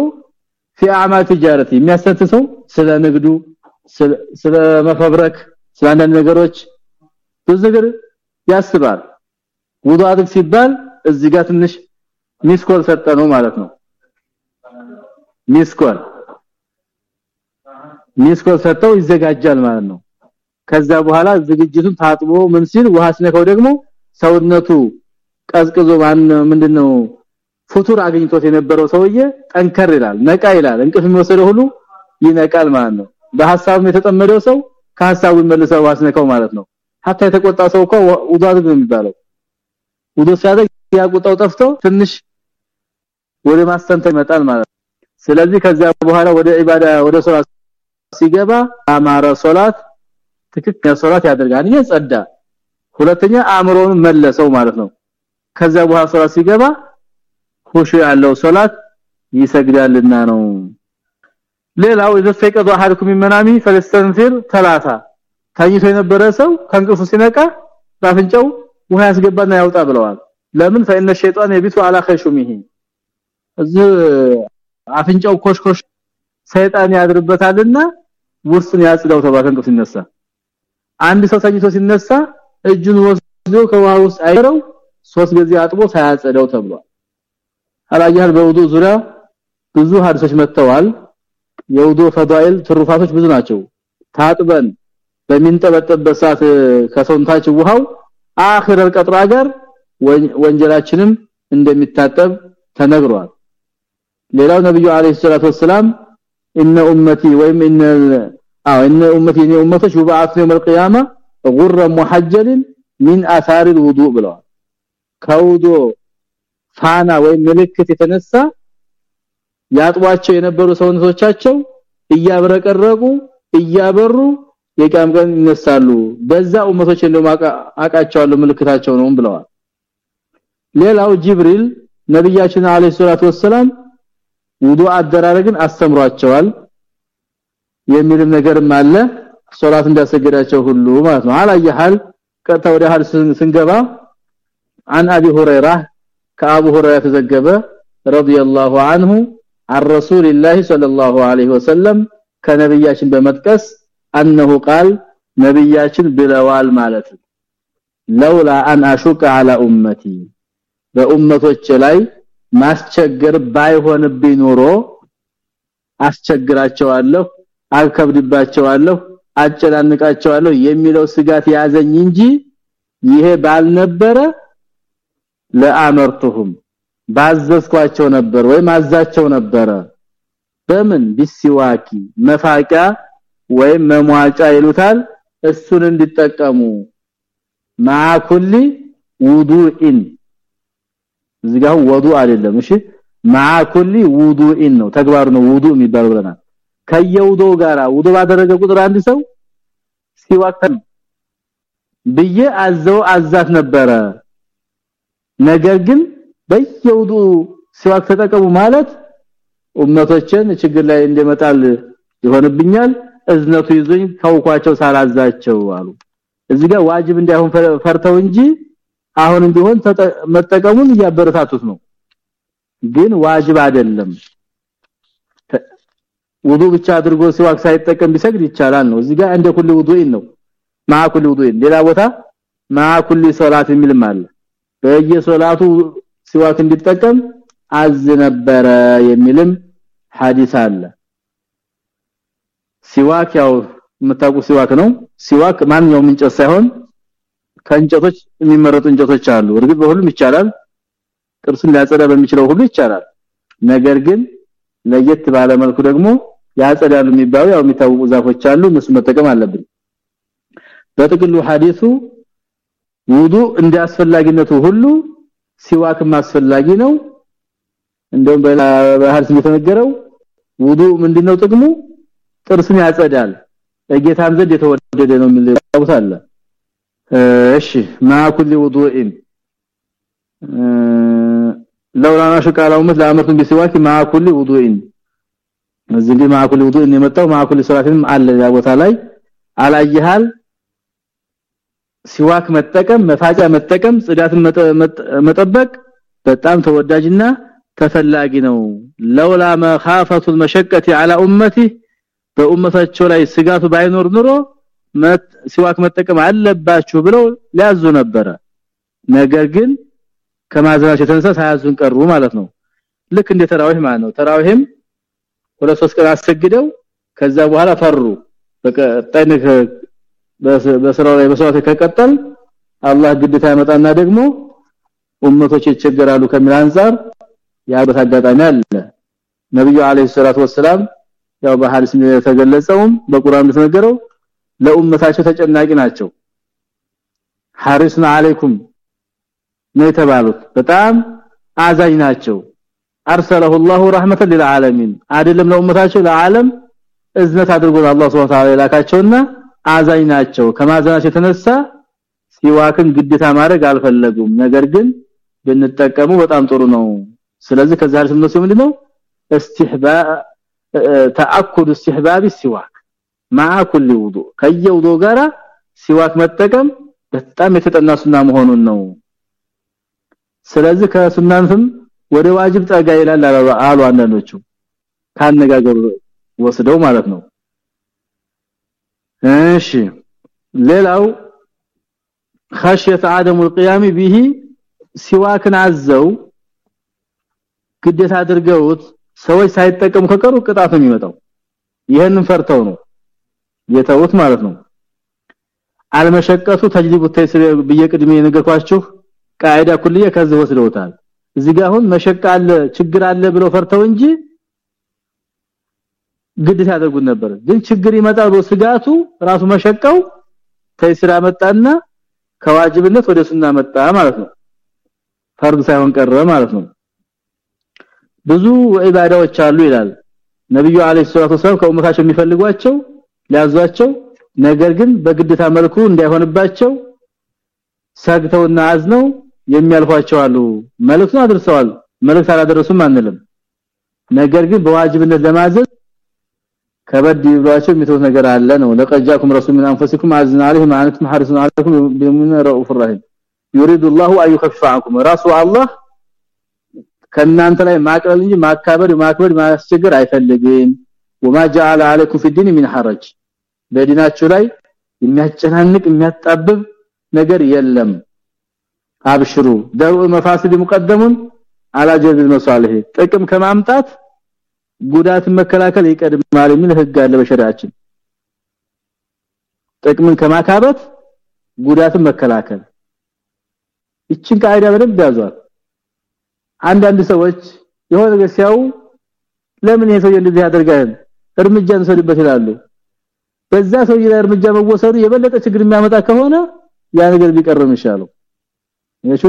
في اعمال تجارته የሚያስተሰው ስለ ንግዱ ስለ መፈብረክ ስለ አንዳንድ ነገሮች ብዙ ነገር ያስባል ውዱ አድርግ ሲባል እዚህ ጋር ትንሽ ሚስኮል ሰጠ ነው ማለት ነው ሚስኮል ሚስኮል ሰጠው ይዘጋጃል ማለት ነው። ከዛ በኋላ ዝግጅቱን ታጥቦ ምን ሲል ውሃ ሲነካው ደግሞ ሰውነቱ ቀዝቅዞ ማን ምንድነው ፍቱር አግኝቶት የነበረው ሰውዬ ጠንከር ይላል ነቃ ይላል። እንቅልፍ የሚወሰደው ሁሉ ይነቃል ማለት ነው። በሐሳብም የተጠመደው ሰው ከሐሳቡ ይመልሰው ዋስነካው ማለት ነው። hatta የተቆጣ ሰው እኮ ውዱ አድርግ ነው የሚባለው። ውዱ ሲያደርግ ጠፍቶ ትንሽ ወደ ማስተንተን ይመጣል ማለት ስለዚህ ከዚያ በኋላ ወደ ኢባዳ ወደ ሶላት ሲገባ አማረ ሶላት ትክክለኛ ሶላት ያደርጋል ይሄ ጸዳ ሁለተኛ አእምሮን መለሰው ማለት ነው ከዛ በኋላ ሶላት ሲገባ ሁሹ ያለው ሶላት ይሰግዳልና ነው ሌላው ይዘፈቀዱ አሐድኩም ሚመናሚ ፈለስተንፊር ثلاثه ታይቶ የነበረ ሰው ከንቅፉ ሲነቃ ባፍንጫው ውሃ ያስገባና ያውጣ ብለዋል ለምን ፈኢነ ሸይጣን የቢቱ አላ ኸሹሚሂ እዚህ አፍንጫው ኮሽኮሽ ሰይጣን ያድርበታልና ውርሱን ያጽዳው ተባለ እንቅልፍ ሲነሳ። አንድ ሰው ሰኝቶ ሲነሳ እጁን ወስዶ ከውሃ ውስጥ አይረው ሶስት ጊዜ አጥቦ ሳያጸደው ተብሏል። አላያል በውዱ ዙሪያ ብዙ ሐዲሶች መጥተዋል። የውዱ ፈዳኢል ትሩፋቶች ብዙ ናቸው። ታጥበን በሚንጠበጠበት ሰዓት ከሰውነታችን ውሃው አኺር አልቀጥራ ጋር ወንጀላችንም እንደሚታጠብ ተነግሯል። ሌላው ነብዩ አለይሂ ሰላቱ ወሰለም እነ ኡመቲ ወይም እነ አው እነ ኡመቲ እነ ኡመቶች ይባዓቱ የውም القيامه غر محجل من اثار الوضوء ብለዋል ከውዱ ፋና ወይም ምልክት የተነሳ ያጥቧቸው የነበሩ ሰውነቶቻቸው እያብረቀረቁ እያበሩ የቂያም ቀን ይነሳሉ በዛ ኡመቶች እንደማ አቃቸዋለሁ ምልክታቸው ነው ብለዋል ሌላው ጅብሪል ነብያችን አለይሂ ሰላቱ ወሰለም ውዱእ አደራረግን አስተምሯቸዋል የሚልም ነገርም አለ ሶላት እንዳሰገዳቸው ሁሉ ማለት ነው አላየሃል ቀጥታ ወደ ሐዲስ ስንገባ عن ابي هريره كابو هريره ተዘገበ رضي الله عنه عن رسول الله صلى الله عليه وسلم ከነብያችን በመጥቀስ انه قال ነብያችን ብለዋል ማለት ለውላ አን አሹቀ على امتي በኡመቶች ላይ ማስቸገር ባይሆንብኝ ኖሮ አስቸግራቸዋለሁ አልከብድባቸዋለሁ አጨናንቃቸዋለሁ የሚለው ስጋት ያዘኝ እንጂ ይሄ ባልነበረ ለአመርቱሁም ባዘዝኳቸው ነበር ወይም አዛቸው ነበረ። በምን? ቢሲዋኪ መፋቂያ ወይም መሟጫ ይሉታል። እሱን እንዲጠቀሙ። ማኩሊ ውዱኢን እዚጋው ወዱ አይደለም። እሺ ማኩሊ ውዱኢን ነው። ተግባሩ ነው ውዱ የሚባለው ብለናል። ከየውዶ ጋራ ውዱ ባደረገ ቁጥር አንድ ሰው ሲዋክተን ብዬ አዘው አዛት ነበረ። ነገር ግን በየውዱ ሲዋክ ተጠቀሙ ማለት ኡመቶችን ችግር ላይ እንደመጣል ይሆንብኛል እዝነቱ ይዞኝ ተውኳቸው ሳላዛቸው አሉ። እዚህ ጋር ዋጅብ እንዳይሆን ፈርተው እንጂ አሁንም ቢሆን መጠቀሙን እያበረታቱት ነው። ግን ዋጅብ አይደለም። ውዱ ብቻ አድርጎ ሲዋክ ሳይጠቀም ቢሰግድ ይቻላል ነው። እዚህ ጋር عند كل وضوء ነው። مع كل وضوء? ሌላ ቦታ مع كل صلاة የሚልም አለ። በየሶላቱ ሲዋክ እንዲጠቀም አዝዝ ነበረ የሚልም ሐዲስ አለ። ሲዋክ ያው የምታውቁ ሲዋክ ነው። ሲዋክ ማንኛውም እንጨት ሳይሆን ከእንጨቶች የሚመረጡ እንጨቶች አሉ። እርግጥ በሁሉም ይቻላል ጥርስን ሊያጸዳ በሚችለው ሁሉ ይቻላል። ነገር ግን ለየት ባለ መልኩ ደግሞ ያጸዳሉ የሚባሉ ያው የሚታወቁ ዛፎች አሉ እነሱ መጠቀም አለብን። በጥቅሉ ሐዲሱ ውዱ እንዲያስፈልጊነቱ ሁሉ ሲዋክም አስፈላጊ ነው። እንደውም በሐዲስ የተነገረው ውዱ ምንድነው ጥቅሙ? ጥርስን ያጸዳል። በጌታም ዘንድ የተወደደ ነው የሚል ታውታለ እሺ ማኩል ውዱኢን ለውላና ሽቃላው ምት ለአመቱን ቢሲዋክ ማኩል ውዱኢን እዚህ ማኩል ውዱኢን የመጣው ማኩል ሶላትም አለ ያ ቦታ ላይ አላየሃል ሲዋክ መጠቀም መፋጫ መጠቀም ጽዳትን መጠበቅ በጣም ተወዳጅና ተፈላጊ ነው ለውላ መኻፈቱ المشقه على امتي በኡመታቸው ላይ ስጋቱ ባይኖር ኑሮ ሲዋክ መጠቀም አለባችሁ ብለው ሊያዙ ነበረ። ነገር ግን ከማዘናቸው የተነሳ ሳያዙን ቀሩ ማለት ነው። ልክ እንደ ተራዊህ ማለት ነው። ተራዊህም ሁለት ሶስት ቀን አሰግደው ከዛ በኋላ ፈሩ። በቀጣይ በስራው ላይ በሰዋት ከቀጠል አላህ ግዴታ ያመጣና ደግሞ ኡመቶች ይቸገራሉ ከሚል አንፃር ያበት አጋጣሚ አለ። ነብዩ አለይሂ ሰላቱ ወሰለም ያው በሐዲስ የተገለጸውም በቁርአን እንደተነገረው ለኡመታቸው ተጨናቂ ናቸው ሐሪስና አለይኩም ነው የተባሉት በጣም አዛኝ ናቸው ارسله الله رحمه للعالمين አይደለም ለኡመታቸው ለዓለም እዝነት አድርጎ አላህ Subhanahu Ta'ala የላካቸውና አዛኝ ናቸው ከማዘናቸው የተነሳ ሲዋክን ግዴታ ማድረግ አልፈለጉም ነገር ግን ብንጠቀሙ በጣም ጥሩ ነው ስለዚህ ከዛ ሀዲስ ነው ምንድነው استحباب ተአኩድ استحباب السواك مع كل وضوء ከየውዶ ጋራ ሲዋክ መጠቀም በጣም የተጠና ሱና መሆኑን ነው ስለዚህ ከሱናንፍም ወደ ዋጅብ ጠጋ ይላል አሉ አንዳንዶቹ ካነጋገሩ ወስደው ማለት ነው እሺ ሌላው خشيه عدم القيام به ሲዋክን አዘው ግዴታ አድርገውት ሰዎች ሳይጠቀሙ ከቀሩ ቅጣት ነው የሚመጣው ይሄንን ፈርተው ነው የተውት ማለት ነው። አልመሸቀቱ ተጅሊቡ ተይስር በየቅድሜ ነገርኳችሁ ቃይዳ ኩልየ ከዚህ ወስደውታል። እዚህ ጋር አሁን መሸቃ አለ ችግር አለ ብለው ፈርተው እንጂ ግዴታ ያደርጉት ነበር። ግን ችግር ይመጣል ብሎ ስጋቱ ራሱ መሸቀው ተይስራ መጣና ከዋጅብነት ወደ ሱና መጣ ማለት ነው። ፈርድ ሳይሆን ቀረ ማለት ነው። ብዙ ኢባዳዎች አሉ ይላል ነብዩ አለይሂ ሰላቱ ወሰለም ከኡመታቸው የሚፈልጓቸው ሊያዟቸው ነገር ግን በግዴታ መልኩ እንዳይሆንባቸው ሰግተውና አዝነው የሚያልፏቸው አሉ መልእክቱን አድርሰዋል መልእክት አላደረሱም አንልም ነገር ግን በዋጅብነት ለማዘዝ ከበድ ይብሏቸው የሚተውት ነገር አለ ነው ለቀጃኩም ረሱል ምን አንፈሲኩም አዝና አለህ ማለትም ሐሪሱን አለኩም ቢሙን ረኡፍ ረሂም يريد الله ان يخفف عنكم رسول الله ከናንተ ላይ ማቅለል እንጂ ማካበር ማክበር ማስቸገር አይፈልግም وما جعل عليكم في الدين من حرج በዲናችሁ ላይ የሚያጨናንቅ የሚያጣብብ ነገር የለም አብሽሩ ደሩ መፋሲድ ሙቀደሙን على جلب المصالح ጥቅም ከማምጣት ጉዳትን መከላከል ይቀድማል የሚል ህግ አለ በሸሪዓችን ጥቅምን ከማካበት ጉዳትን መከላከል ይችን ቃይዳ በደንብ ያዟል አንዳንድ ሰዎች የሆነ ነገር ሲያዩ ለምን ይሄ ሰው እንደዚህ ያደርጋል እርምጃ እንሰድበት ይላሉ። በዛ ሰው ላይ እርምጃ መወሰዱ የበለጠ ችግር የሚያመጣ ከሆነ ያ ነገር ቢቀርም ይሻለው። እሺ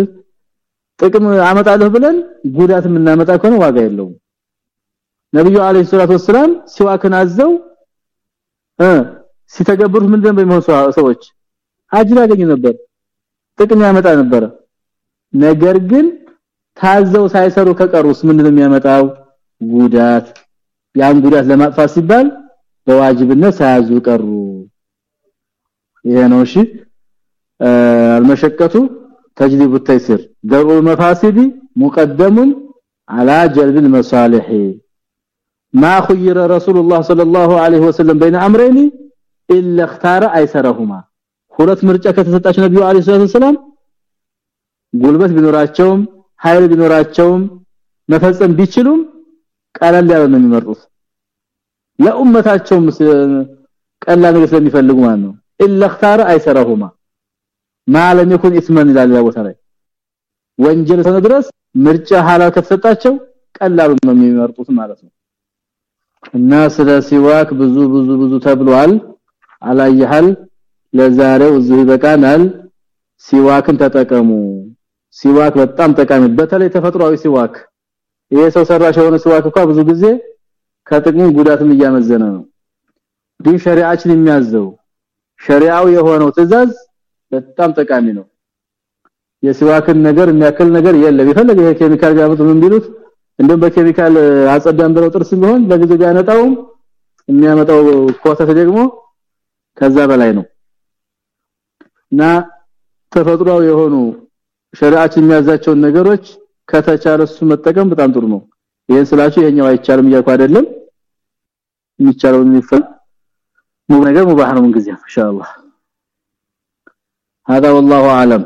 ጥቅም አመጣለሁ ብለን ጉዳት የምናመጣ ከሆነ ዋጋ የለውም። ነብዩ አለይሂ ሰላቱ ወሰለም ሲዋክን አዘው እ ሲተገብሩት ምንድነው በሚሆን ሰዎች? አጅር ያገኙ ነበር ጥቅም ያመጣ ነበር። ነገር ግን ታዘው ሳይሰሩ ከቀሩስ ምንድነው የሚያመጣው? ጉዳት ያን ጉዳት ለማጥፋት ሲባል በዋጅብነት ሳያዙ ቀሩ ይሄ ነው እሺ المشقه تجلب التيسير درء المفاسد مقدم على جلب المصالح ما خير رسول الله صلى الله عليه وسلم بين امرين الا اختار ايسرهما ሁለት ምርጫ ከተሰጣቸው ነብዩ አለይሂ ሰላም ጉልበት ቢኖራቸውም ኃይል ቢኖራቸውም መፈጸም ቢችሉም ቀለል ያለ ነው የሚመርጡት ለኡመታቸው ቀላል ነገር ስለሚፈልጉ ማለት ነው ኢላ اختار ايسرهما ما لم يكن اسما ይላል ቦታ ላይ ወንጀል ተነድረስ ምርጫ ሐላል ከተሰጣቸው ቀላሉ ነው የሚመርጡት ማለት ነው እና ስለ ሲዋክ ብዙ ብዙ ብዙ ተብሏል አላየሃል ለዛሬው እዚህ ይበቃናል ሲዋክን ተጠቀሙ ሲዋክ በጣም ጠቃሚ በተለይ ተፈጥሯዊ ሲዋክ ይሄ ሰው ሰራሽ የሆነ ሲዋክ እንኳን ብዙ ጊዜ ከጥቅሙ ጉዳትም እያመዘነ ነው። ግን ሸሪዓችን የሚያዘው ሸሪዓው የሆነው ትእዛዝ በጣም ጠቃሚ ነው። የሲዋክን ነገር የሚያክል ነገር የለም። ይፈልግ ይሄ ኬሚካል ቢያመጡ ምን ቢሉት? እንደም በኬሚካል አጸዳን ብለው ጥርስ ቢሆን ለጊዜው ቢያነጣው የሚያመጣው ኮተት ደግሞ ከዛ በላይ ነው። እና ተፈጥሯዊ የሆኑ ሸሪዓችን የሚያዛቸውን ነገሮች ከተቻለሱ መጠቀም በጣም ጥሩ ነው ይሄን ስላችሁ ይሄኛው አይቻልም እያልኩ አይደለም የሚቻለው የሚፈል ነው ነገር ሙባህ ነው ምን ጊዜ ኢንሻአላህ هذا والله اعلم